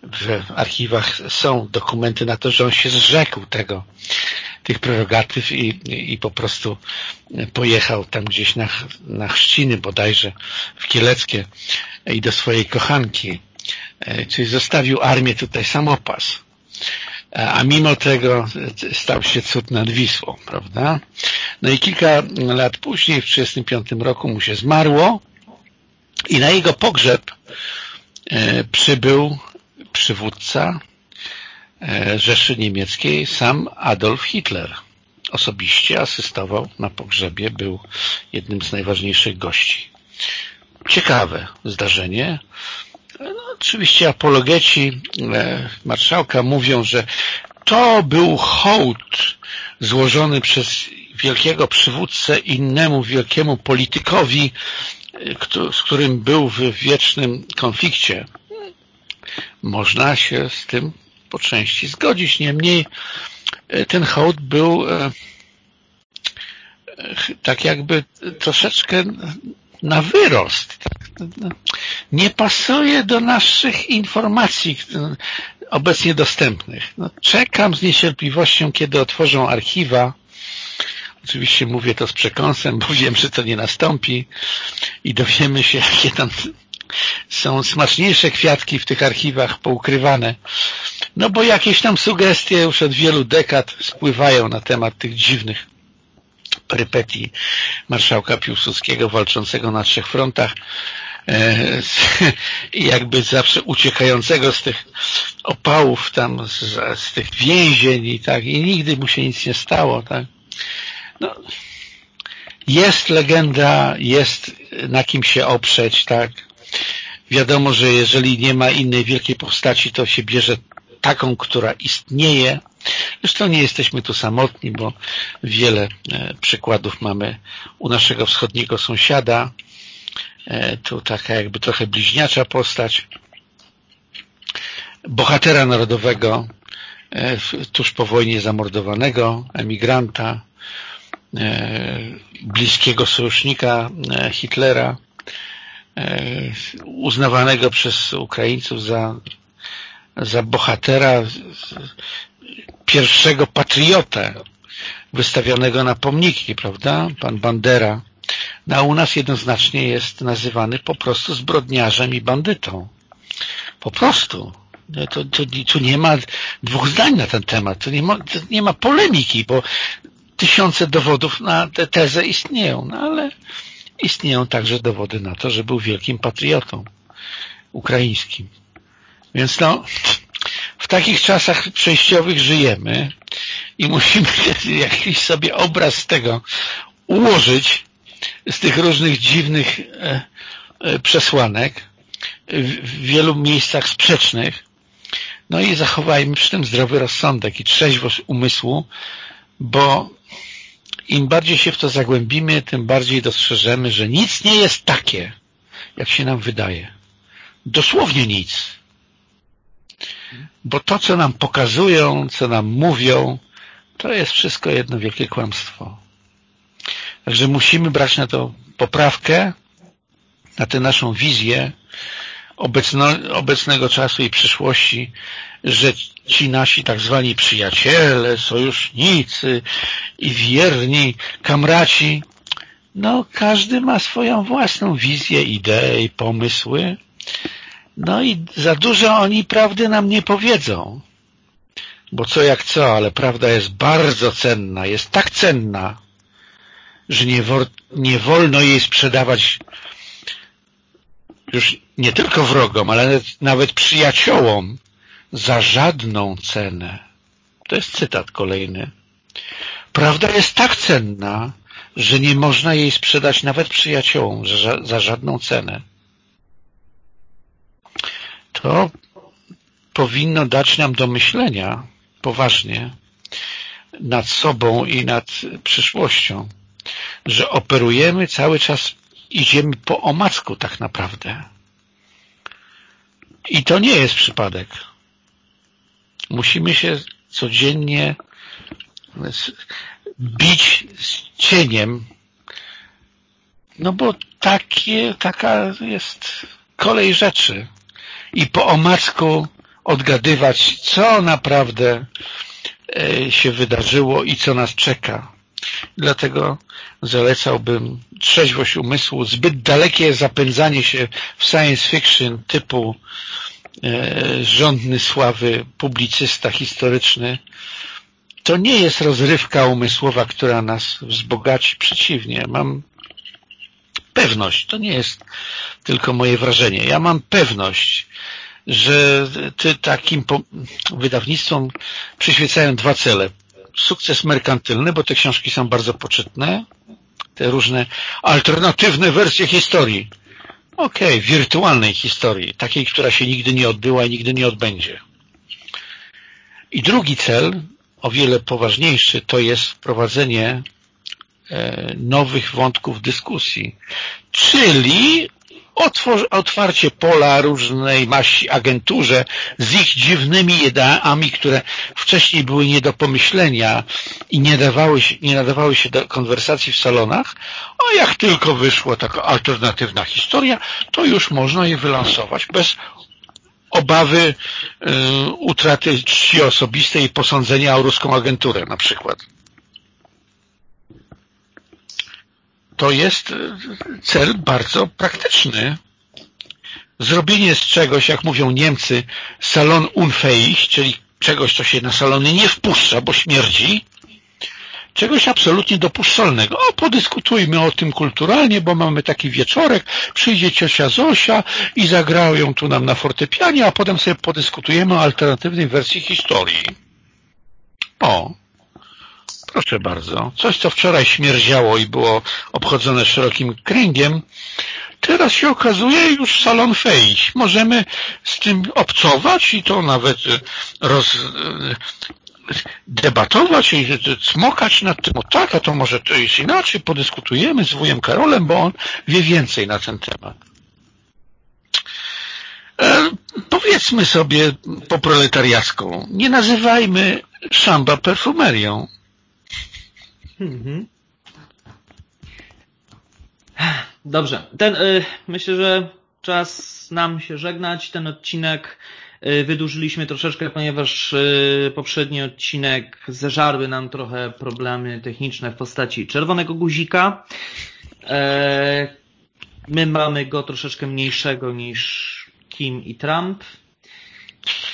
w archiwach są dokumenty na to, że on się zrzekł tego, tych prerogatyw i, i po prostu pojechał tam gdzieś na, na chrzciny bodajże w Kieleckie i do swojej kochanki. E, czyli zostawił armię tutaj samopas a mimo tego stał się cud nad Wisłą, prawda? No i kilka lat później, w 1935 roku mu się zmarło i na jego pogrzeb e, przybył przywódca e, Rzeszy Niemieckiej, sam Adolf Hitler. Osobiście asystował na pogrzebie, był jednym z najważniejszych gości. Ciekawe zdarzenie, no, oczywiście apologeci e, marszałka mówią, że to był hołd złożony przez wielkiego przywódcę innemu wielkiemu politykowi, e, z którym był w wiecznym konflikcie. Można się z tym po części zgodzić. Niemniej e, ten hołd był tak jakby troszeczkę na wyrost. Nie pasuje do naszych informacji obecnie dostępnych. No, czekam z niecierpliwością, kiedy otworzą archiwa. Oczywiście mówię to z przekąsem, bo wiem, że to nie nastąpi i dowiemy się, jakie tam są smaczniejsze kwiatki w tych archiwach poukrywane. No bo jakieś tam sugestie już od wielu dekad spływają na temat tych dziwnych perypetii marszałka Piłsudskiego walczącego na trzech frontach e, i jakby zawsze uciekającego z tych opałów tam, z, z, tych więzień i tak, i nigdy mu się nic nie stało, tak. No, jest legenda, jest na kim się oprzeć, tak. Wiadomo, że jeżeli nie ma innej wielkiej postaci, to się bierze taką, która istnieje, Zresztą nie jesteśmy tu samotni, bo wiele e, przykładów mamy u naszego wschodniego sąsiada. E, tu taka jakby trochę bliźniacza postać bohatera narodowego, e, tuż po wojnie zamordowanego, emigranta, bliskiego sojusznika Hitlera, uznawanego przez Ukraińców za, za bohatera pierwszego patriotę wystawionego na pomniki, prawda? Pan Bandera. No, a u nas jednoznacznie jest nazywany po prostu zbrodniarzem i bandytą. Po prostu. No, to, to, tu nie ma dwóch zdań na ten temat. Tu nie ma, nie ma polemiki, bo tysiące dowodów na tę tezę istnieją, no ale istnieją także dowody na to, że był wielkim patriotą ukraińskim. Więc no, w takich czasach przejściowych żyjemy i musimy jakiś sobie obraz tego ułożyć z tych różnych dziwnych e, e, przesłanek w wielu miejscach sprzecznych no i zachowajmy przy tym zdrowy rozsądek i trzeźwość umysłu, bo im bardziej się w to zagłębimy, tym bardziej dostrzeżemy, że nic nie jest takie, jak się nam wydaje. Dosłownie nic. Bo to, co nam pokazują, co nam mówią, to jest wszystko jedno wielkie kłamstwo. Także musimy brać na to poprawkę, na tę naszą wizję obecno, obecnego czasu i przyszłości, że ci nasi tak zwani przyjaciele, sojusznicy i wierni kamraci, no każdy ma swoją własną wizję, ideę i pomysły no i za dużo oni prawdy nam nie powiedzą. Bo co jak co, ale prawda jest bardzo cenna, jest tak cenna, że nie, nie wolno jej sprzedawać już nie tylko wrogom, ale nawet przyjaciołom za żadną cenę. To jest cytat kolejny. Prawda jest tak cenna, że nie można jej sprzedać nawet przyjaciołom za, za żadną cenę. To powinno dać nam do myślenia poważnie nad sobą i nad przyszłością, że operujemy cały czas, idziemy po omacku tak naprawdę. I to nie jest przypadek. Musimy się codziennie bić z cieniem, no bo takie, taka jest kolej rzeczy. I po omacku odgadywać, co naprawdę e, się wydarzyło i co nas czeka. Dlatego zalecałbym trzeźwość umysłu, zbyt dalekie zapędzanie się w science fiction typu e, rządny sławy publicysta historyczny to nie jest rozrywka umysłowa, która nas wzbogaci. Przeciwnie, mam pewność, to nie jest tylko moje wrażenie. Ja mam pewność, że ty takim wydawnictwom przyświecają dwa cele. Sukces merkantylny, bo te książki są bardzo poczytne, te różne alternatywne wersje historii. Okej, okay, wirtualnej historii, takiej, która się nigdy nie odbyła i nigdy nie odbędzie. I drugi cel, o wiele poważniejszy, to jest wprowadzenie nowych wątków dyskusji, czyli otwarcie pola różnej maści agenturze z ich dziwnymi ideami, które wcześniej były nie do pomyślenia i nie, dawały się, nie nadawały się do konwersacji w salonach, a jak tylko wyszła taka alternatywna historia, to już można je wylansować bez obawy y, utraty czci osobistej i posądzenia o ruską agenturę na przykład. To jest y, cel bardzo praktyczny. Zrobienie z czegoś, jak mówią Niemcy, salon unfähig, czyli czegoś, co się na salony nie wpuszcza, bo śmierdzi, czegoś absolutnie dopuszczalnego. O, podyskutujmy o tym kulturalnie, bo mamy taki wieczorek, przyjdzie ciocia Zosia i zagrają tu nam na fortepianie, a potem sobie podyskutujemy o alternatywnej wersji historii. O, proszę bardzo. Coś, co wczoraj śmierdziało i było obchodzone szerokim kręgiem, teraz się okazuje już salon fejść. Możemy z tym obcować i to nawet roz, debatować i smokać nad tym, o tak, a to może to jest inaczej, podyskutujemy z wujem Karolem, bo on wie więcej na ten temat. E, powiedzmy sobie po proletariacku, nie nazywajmy szamba perfumerią. Mhm. Dobrze. Ten, y, myślę, że czas nam się żegnać. Ten odcinek Y, wydłużyliśmy troszeczkę, ponieważ y, poprzedni odcinek zeżarły nam trochę problemy techniczne w postaci czerwonego guzika. E, my mamy go troszeczkę mniejszego niż Kim i Trump.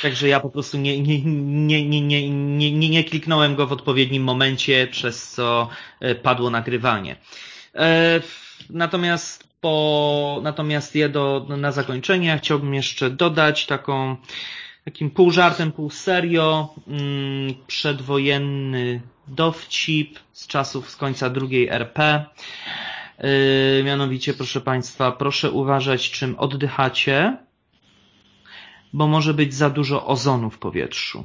Także ja po prostu nie, nie, nie, nie, nie, nie, nie, nie kliknąłem go w odpowiednim momencie, przez co e, padło nagrywanie. E, natomiast po, natomiast je do, na zakończenie chciałbym jeszcze dodać taką, takim pół żartem, pół serio, mm, przedwojenny dowcip z czasów z końca drugiej RP. Yy, mianowicie, proszę Państwa, proszę uważać, czym oddychacie, bo może być za dużo ozonu w powietrzu.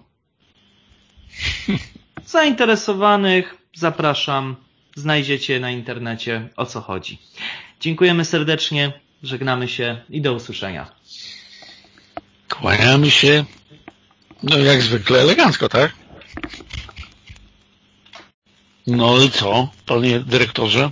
Zainteresowanych zapraszam, znajdziecie na internecie o co chodzi. Dziękujemy serdecznie, żegnamy się i do usłyszenia. Kłaniamy się, no jak zwykle elegancko, tak? No i co, panie dyrektorze?